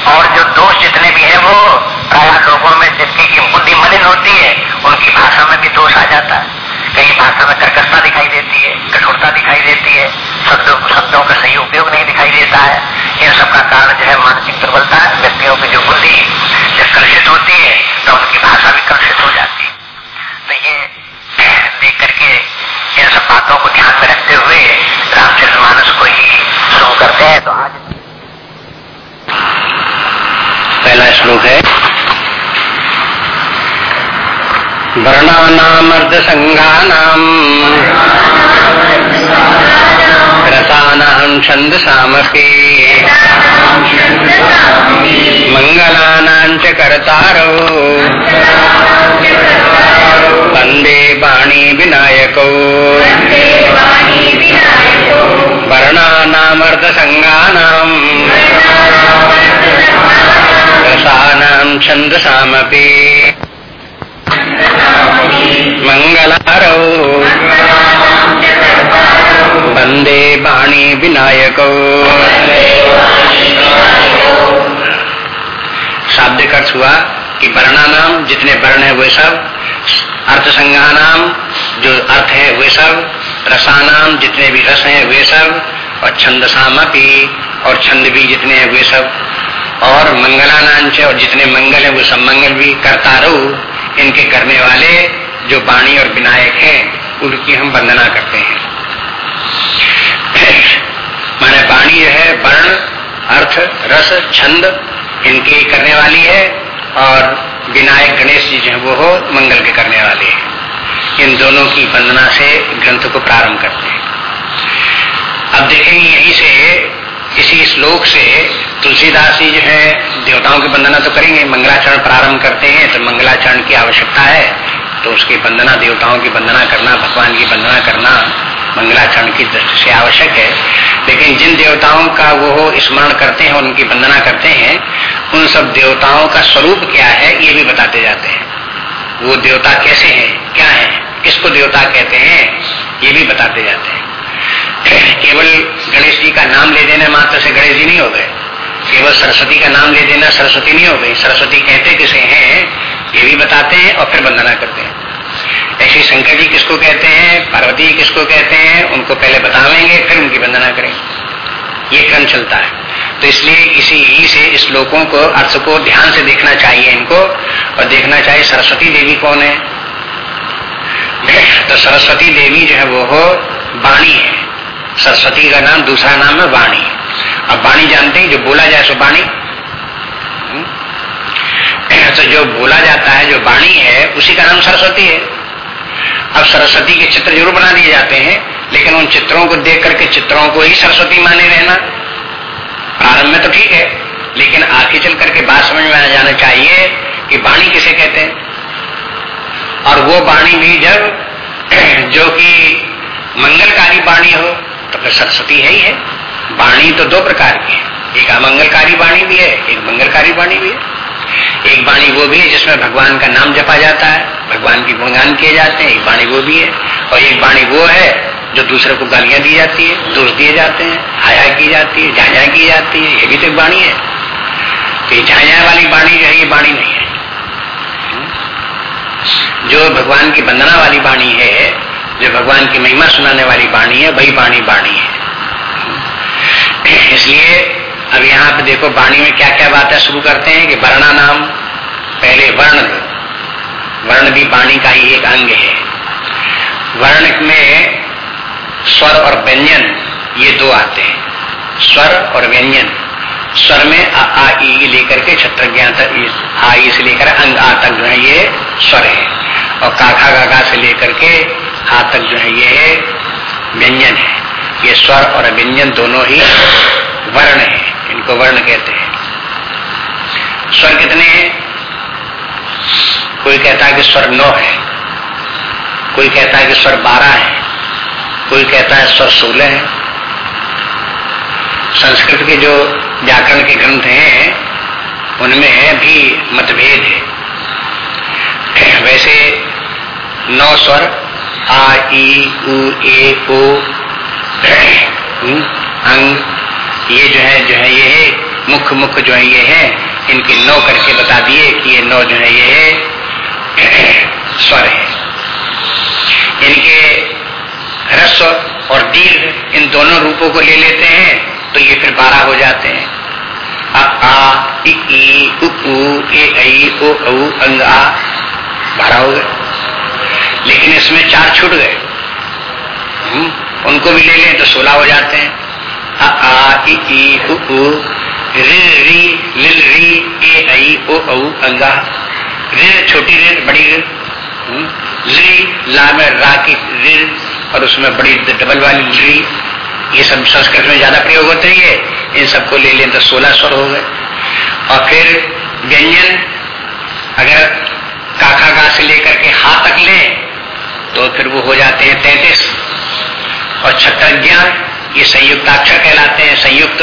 और जो दोष जितने भी है वो प्राय लोगों में जितनी की बुद्धि मलिन होती है, उनकी भाषा में भी दोष आ जाता है। कई भाषा में कर्कशता दिखाई देती है, कठोरता दिखाई देती है, शब्दों शब्दों का सही उपयोग नहीं दिखाई देता है। इन सब का कारण जो है मानसिक दुर्बलता है। व्यक्तियों की जो बुद्धि जब कलुषित होती है तो उनकी भाषा भी कलुषित हो जाती है। तो ये देख करके इन सब बातों को ध्यान में रखते हुए रामचंद्र मानस को ही शुरू करते हैं। तो आज पहला श्लोक है। वर्णानामर्ध संघानाम रसानां छन्दसामपि। मङ्गलानां च कर्तारौ। वंदे वाणी विनायकौ वर्णानामर्धसङ्गानाम् रसानां छन्दसामपि। मङ्गलारौ। वाणी विनायकौ शाब्दिक अर्थ हुआ कि वर्णा नाम जितने वर्ण है वे सब अर्थ संज्ञा नाम जो अर्थ है वे सब रसानाम जितने भी रस हैं वे सब, और छंदसामपी और छंद भी जितने हैं वे सब और मंगलानांच और जितने मंगल है, वो सब मंगल भी करतारो इनके करने वाले जो बाणी और विनायक हैं, उनकी हम वंदना करते हैं। माने वाणी जो है वर्ण, अर्थ, रस, छंद, इनकी करने वाली है, और विनायक गणेश जी जो है, वो हो मंगल के करने वाले हैं। इन दोनों की वंदना से ग्रंथ को प्रारंभ करते हैं। अब देखेंगे यहीं से इसी श्लोक से तुलसीदास जी जो है, देवताओं की वंदना तो करेंगे, मंगलाचरण प्रारंभ करते हैं तो मंगलाचरण की आवश्यकता है तो उसकी वंदना, देवताओं की वंदना करना, भगवान की वंदना करना मंगलाचरण की दृष्टि से आवश्यक है। लेकिन जिन देवताओं का वो स्मरण करते हैं, उनकी वंदना करते हैं, उन सब देवताओं का स्वरूप क्या है, ये भी बताते जाते हैं। वो देवता कैसे हैं, क्या है, किसको देवता कहते हैं, ये भी बताते जाते हैं। केवल गणेश जी का नाम ले देने मात्र से गणेश जी नहीं हो गए। केवल सरस्वती का नाम ले देना सरस्वती नहीं हो गई। सरस्वती कहते किसे हैं, ये भी बताते हैं और फिर वंदना करते हैं। ऐसे शंकर जी किसको कहते हैं, पार्वती किसको कहते हैं, उनको पहले बतावेंगे, फिर उनकी वंदना करेंगे। ये क्रम चलता है। तो इसलिए इसी ही से श्लोकों को, अर्थ को ध्यान से देखना चाहिए इनको, और देखना चाहिए सरस्वती देवी कौन है। तो सरस्वती देवी जो है वो हो वाणी है। सरस्वती का नाम, दूसरा नाम है वाणी। अब वाणी जानते हैं, जो बोला जाए सो वाणी। तो जो बोला जाता है, जो वाणी है, उसी का नाम सरस्वती है। अब सरस्वती के चित्र ज़रूर बना दिए जाते हैं, लेकिन उन चित्रों को देख करके चित्रों को ही सरस्वती माने रहना। प्रारंभ में तो ठीक है, लेकिन आगे चल करके बात समझ में आ जाना चाहिए कि वाणी किसे कहते हैं। और वो वाणी भी जब, जो कि मंगलकारी वाणी हो तो फिर है ही है। वाणी तो दो प्रकार की है। एक अमंगलकारी वाणी भी है, एक मंगलकारी वाणी भी है। एक वाणी वो भी है जिसमें भगवान का नाम जपा जाता है, भगवान की गुणगान किए जाते हैं, एक वाणी वो भी है। और एक वाणी वो है जो दूसरे को गालियाँ दी जाती है, दोष दिए जाते हैं हाया की जाती है झाझा की जाती है, ये भी तो एक वाणी है। तो ये झाझा वाली वाणी जो है, ये वाणी नहीं है। जो भगवान की वंदना वाली वाणी है जो भगवान की महिमा सुनाने वाली वाणी है वही वाणी वाणी है। इसलिए अब यहाँ पे देखो वाणी में क्या क्या बातें शुरू करते हैं कि वर्णा नाम पहले वर्ण वर्ण भी वाणी का ही एक अंग है। वर्ण में स्वर और व्यंजन ये दो आते हैं। स्वर और व्यंजन। स्वर में आ, आ ई लेकर के छत्र तक आ ई से लेकर अंग आ तक जो है ये स्वर है। और काखा गागा से लेकर के आ तक जो है ये व्यंजन है। ये स्वर और व्यंजन दोनों ही वर्ण है, इनको वर्ण कहते हैं। स्वर कितने हैं? कोई कहता है कि स्वर नौ है, कोई कहता है कि स्वर बारह है, कोई कहता है स्वर सोलह है। संस्कृत के जो व्याकरण के ग्रंथ हैं, उनमें भी मतभेद है। वैसे नौ स्वर आ ई उ ए ओ अंग। ये जो है जो है, ये है। मुख्य मुख्य जो है, ये है। इनके नौ करके बता दिए कि ये नौ जो है, ये है। स्वर है। इनके ह्रस्व और दीर्घ, इन दोनों रूपों को ले लेते हैं तो ये फिर बारह हो जाते हैं। आ आ, इ, ई, उ उ, ए ओ अंग, आ। बारह हो गए। लेकिन इसमें चार छूट गए। उनको भी ले लें तो सोलह हो जाते हैं। आ आ, इ, ई, उ उ, रि, री, लिल, री, ए, ऐ, ओ, औ, अंगा। ऋण छोटी ऋण बड़ी ऋण ली ला में रा की ऋण और उसमें बड़ी डबल वाली ली ये सब संस्कृत में ज़्यादा प्रयोग होते ही है इन सबको ले लें तो सोलह स्वर हो गए। और फिर व्यंजन, अगर काका का से लेकर के हा तक लें तो फिर वो हो जाते हैं तैतीस। और छत्रज्ञा ये संयुक्त अक्षर कहलाते हैं, संयुक्त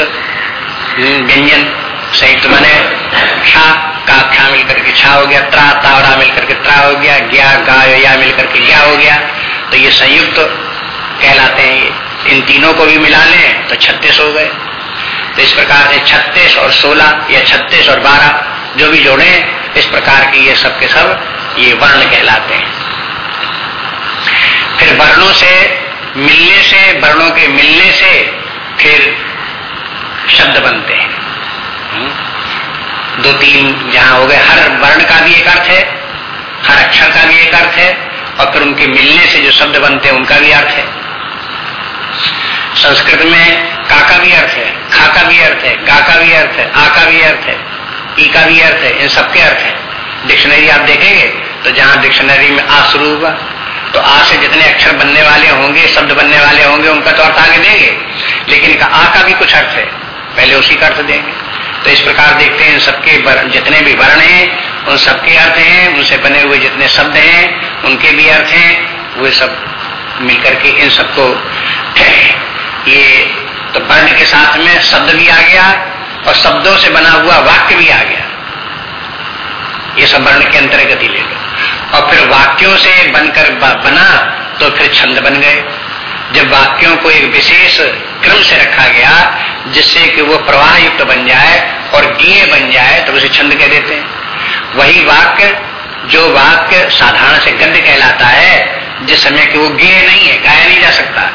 व्यंजन, संयुक्त माने क्षा, का क्षा मिलकर के छा हो गया त्रा तावड़ा मिलकर के त्रा हो गया, ज्ञा, गा, या मिलकर के ज्ञा हो गया। तो ये संयुक्त कहलाते हैं ये इन तीनों को भी मिला लें तो छत्तीस हो गए। तो इस प्रकार से छत्तीस और सोलह, या छत्तीस और बारह, जो भी जोड़े, इस प्रकार के ये सब के सब ये वर्ण कहलाते हैं। फिर वर्णों से, मिलने से, वर्णों के मिलने से फिर शब्द बनते हैं। दो तीन जहाँ हो गए, हर वर्ण का भी एक अर्थ है, हर अक्षर का भी एक अर्थ है, और फिर उनके मिलने से जो शब्द बनते हैं, उनका भी अर्थ है। संस्कृत में का का भी अर्थ है, खा का भी अर्थ है, गा का भी अर्थ है, आ का भी अर्थ है, ई का भी अर्थ है, इन सबके अर्थ है। डिक्शनरी आप देखेंगे तो जहाँ डिक्शनरी में आ शुरू होगा तो आ से जितने अक्षर बनने वाले होंगे, शब्द बनने वाले होंगे, उनका तो अर्थ आगे देंगे। लेकिन आ का भी कुछ अर्थ है। पहले उसी का अर्थ देंगे। तो इस प्रकार देखते हैं, सबके जितने भी वर्ण हैं, उन सबके अर्थ हैं, उनसे बने हुए जितने शब्द हैं, उनके भी अर्थ हैं, वे सब मिलकर के इन सबको ये तो वर्ण के साथ में शब्द भी आ गया और शब्दों से बना हुआ वाक्य भी आ गया। ये सब वर्ण के अंतर्गत ही लो और फिर वाक्यों से बनकर बना तो फिर छंद बन गए। जब वाक्यों को एक विशेष क्रम से रखा गया, जिससे कि वो प्रवाह युक्त तो बन जाए और गेय बन जाए तो उसे छंद कह देते हैं। वही वाक्य, जो वाक्य साधारण से गद्य कहलाता है, जिस समय कि वो गेय नहीं है, गाया नहीं जा सकता।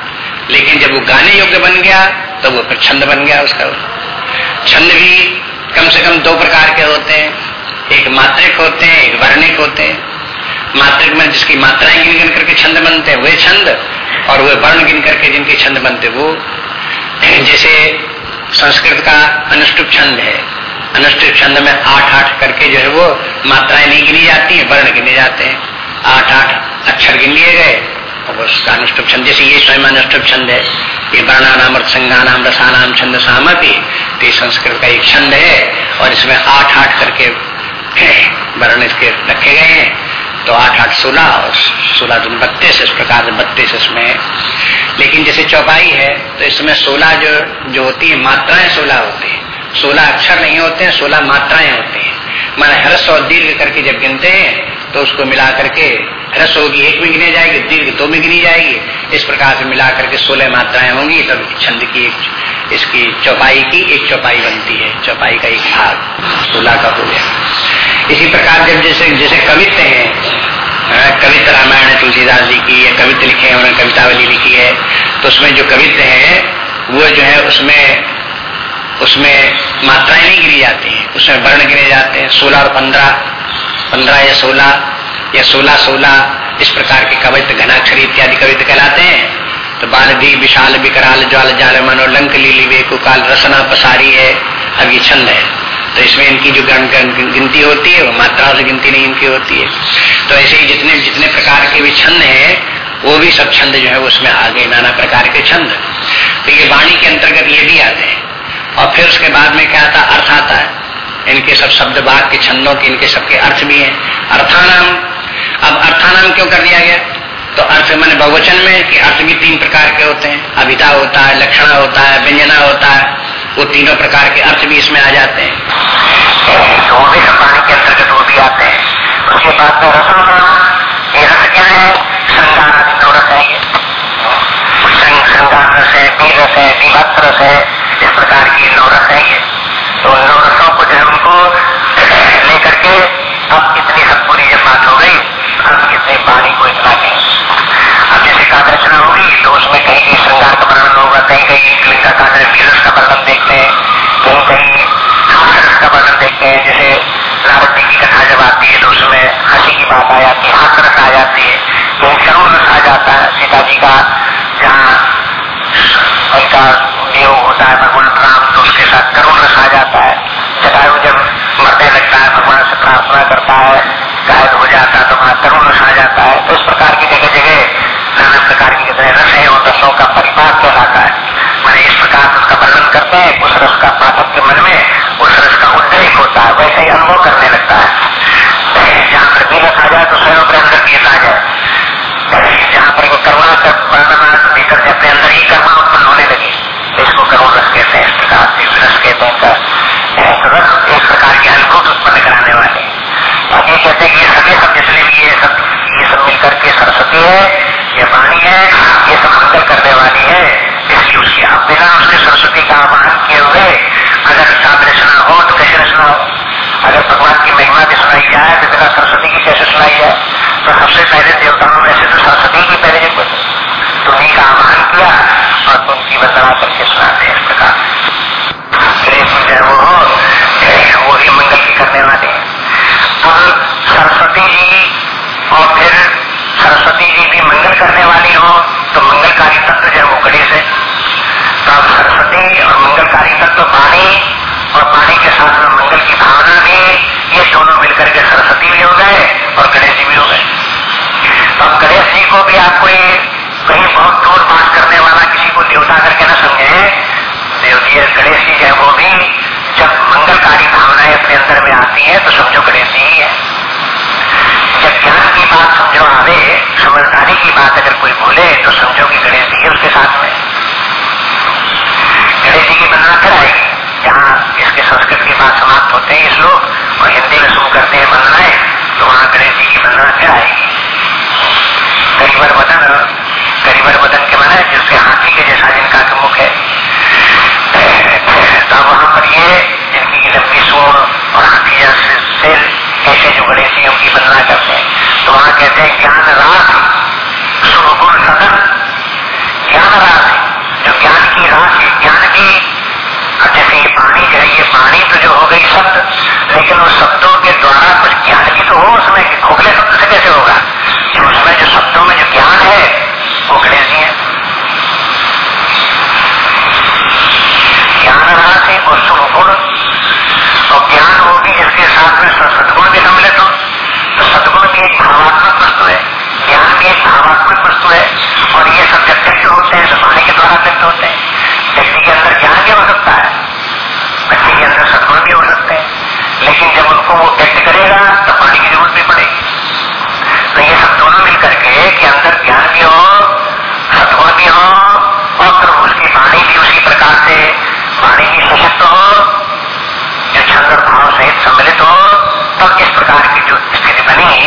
लेकिन जब वो गाने योग्य बन गया तो वो फिर छंद बन गया उसका। छंद भी कम से कम दो प्रकार के होते हैं। एक मात्रिक होते हैं, एक वर्णिक होते हैं। मात्रिक में जिसकी मात्राएँ गिन गिन करके छंद बनते हैं, वे छंद, और वे वर्ण गिन करके जिनके छंद बनते वो जैसे संस्कृत का अनुष्टुप छंद है। अनुष्टुप छंद में आठ आठ करके जो है वो मात्राएँ नहीं गिनी जाती हैं, वर्ण गिने जाते हैं। आठ आठ अक्षर गिन लिए गए, और उसका अनुष्टुप छंद, जैसे ये स्वयं अनुष्टुप छंद है, ये वर्णा नाम संज्ञा नाम रसा नाम छंद सामपी तो ये संस्कृत का एक छंद है, और इसमें आठ आठ करके वर्ण इसके रखे गए हैं। तो आठ आठ सोलह और सोलह दिन बत्तीस, इस प्रकार से बत्तीस इसमें। लेकिन जैसे चौपाई है तो इसमें सोलह जो जो होती है, मात्राएँ सोलह होती है। सोलह अक्षर नहीं होते हैं, सोलह मात्राएँ होती हैं। माने हर्ष और दीर्घ करके जब गिनते हैं तो उसको मिला करके रस होगी, एक में गिनी जाएगी, दीर्घ दो में गिनी जाएगी। इस प्रकार से मिला करके सोलह मात्राएँ होंगी, तब छंद की एक, इसकी चौपाई की एक चौपाई बनती है। चौपाई का एक भाग सोलह का हो गया। इसी प्रकार जब जैसे जैसे कवित्व है कवित रामायण तुलसीदास जी की, या कवित्व लिखे हैं, उन्होंने कवितावली लिखी है तो उसमें जो कवित्व है, वो जो है उसमें उसमें मात्राएँ नहीं गिनी जाती हैं। उसमें वर्ण गिने जाते हैं, सोलह और पंद्रह पंद्रह या सोलह या सोलह सोलह, इस प्रकार के कवित्व घनाक्षरी इत्यादि कवित्व कहलाते हैं। तो बाल भी विशाल, विकराल, ज्वाल, जाल, मनोलंक, लीली वे कुकाल रसना, पसारी है, अब ये छंद है। तो इसमें इनकी जो गिनती होती है, वो मात्रा से गिनती नहीं इनकी होती है। तो ऐसे ही जितने जितने प्रकार के भी छंद हैं, वो भी सब छंद जो है उसमें आ गए, नाना प्रकार के छंद। तो ये वाणी के अंतर्गत ये भी आते हैं। और फिर उसके बाद में क्या आता, अर्थ आता है। इनके सब शब्द बाग के छंदों के, इनके सबके अर्थ भी हैं। अर्थानाम। अब अर्थानाम क्यों कर दिया गया? तो अर्थ मैंने बहुवचन में, कि अर्थ भी तीन प्रकार के होते हैं। अभिता होता है, लक्षण होता है, व्यंजना होता है। वो तीनों प्रकार के अर्थ भी इसमें आ जाते हैं। वो भी के अंतर्गत वो भी आते हैं, उसके बाद में रसम ये रस क्या है? संगान आदि दो रस है रस है रस है रस है, इस प्रकार की नौ रस है तो नौ रसों को जो उनको लेकर के अब इतनी सब पूरी बात हो गई। अब इतने पानी को इतना नहीं। अब जैसे काव्य होगी तो उसमें कहीं कहीं श्रृंगार का वर्णन होगा, कहीं कहीं लिंगा काव्य वीरस का वर्णन देखते हैं, कहीं कहीं हास्यरस का वर्णन देखते हैं, जैसे रावती की कथा जब आती है तो उसमें हँसी की बात आ जाती है, हास्यरस आ जाती है, कहीं करुण रस जाता है सीता जी का जहाँ उनका देव होता है, भगवान राम तो उसके साथ करुण आ जाता है। जटायु जब मरने लगता है, भगवान से प्रार्थना करता है गायब हो जाता है तो वहाँ करुण रस आ जाता है। तो इस प्रकार की जगह जगह नाना प्रकार की कितने रस है और रसों का परिपाक कहलाता है। मैंने इस प्रकार उसका वर्णन करते हैं, उस रस का पाठक के मन में उस रस का उद्रेक होता है, वैसे ही अनुभव करने लगता है। जहाँ पर भी रस आ जाए तो स्वयं अपने अंदर भी आ जाए। जहाँ पर वो करुणा का वर्णन भीतर से अपने अंदर ही कर्मा उत्पन्न होने लगी। तो इसको करुण रस कहते हैं। इस प्रकार से रस कहते हैं रस एक प्रकार के अनुभव उत्पन्न कराने वाले ये कहते हैं, ये सभी सब जितने भी ये सब ये सब मिलकर के सरस्वती है, ये पानी है, ये सब मंगल करने वाली है, इसलिए उसकी आप बिना उसके सरस्वती का आह्वान किए हुए, अगर साथ रचना हो तो कैसे रचना हो? अगर भगवान की महिमा भी सुनाई जाए तो बिना सरस्वती की कैसे सुनाई जाए? तो सबसे पहले देवताओं में से तो सरस्वती की पहले तुम्हें का आह्वान किया और तुमकी वंदना करके सुनाते हैं इस प्रकार वो वो ही मंगल की करने वाले अब सरस्वती जी और फिर सरस्वती जी भी मंगल करने वाली हो तो मंगलकारी तत्व जो है वो गणेश है तो अब सरस्वती और मंगलकारी तत्व पानी और पानी के साथ में मंगल की भावना भी, ये दोनों मिलकर के सरस्वती भी हो गए और गणेश जी भी हो गए। तो अब गणेश जी को भी आप कोई, कहीं बहुत दूर बात करने वाला किसी को देवता करके ना समझे देवती है गणेश जी है वो भी, जब मंगलकारी भावनाएँ अपने अंदर में आती है तो समझो गणेश जी ही है। जब ज्ञान की बात समझो आवे समझदारी की बात अगर कोई बोले तो समझो कि गणेश जी है उसके साथ में। गणेश जी की वंदना फिर आएगी, जहाँ इसके संस्कृत की बात समाप्त होते हैं लोग और हिंदी में शुरू करते हैं वंदनाएँ तो वहाँ गणेश जी की वंदना फिर आएगी। करीबर वदन करीबर वदन के माना, जिसके हाथी के जैसा जिनका मुख है। तो वहाँ पर ये, जिनकी लंबी सूर और हाथी जैसे सिर ऐसे जो गणेश जी उनकी वंदना करते हैं। तो वहाँ कहते हैं, ज्ञान रास सुगुण सदन ज्ञान रास जो ज्ञान की रास है, ज्ञान की जैसे ये पानी जो है ये पानी तो जो हो गई शब्द। लेकिन उस शब्दों के द्वारा कुछ ज्ञान की तो हो उसमें खोखले शब्द से कैसे होगा? जो उसमें जो शब्दों में जो ज्ञान है वो गणेश जी है। ज्ञान रास है और सुगुण स्वज्ञान ज्ञान होगी, इसके साथ में सदगुण भी सम्मिलित हो तो, तो सदगुण भी एक भावात्मक वस्तु है, ज्ञान भी एक भावात्मक वस्तु है, और ये सब जब व्यक्त होते हैं तो के द्वारा व्यक्त होते हैं। व्यक्ति के अंदर ज्ञान भी हो सकता है, बच्चे के अंदर सदगुण भी हो सकते हैं, लेकिन जब उनको वो व्यक्त करेगा तो पानी की ज़रूरत भी पड़ेगी। तो ये सब दोनों मिलकर के कि अंदर ज्ञान भी हो, सदगुण भी हो, और फिर उसकी पानी भी उसी प्रकार से पानी भी सशक्त हो अंतर भाव सहित सम्मिलित हो। तब तो इस प्रकार की जो स्थिति बनी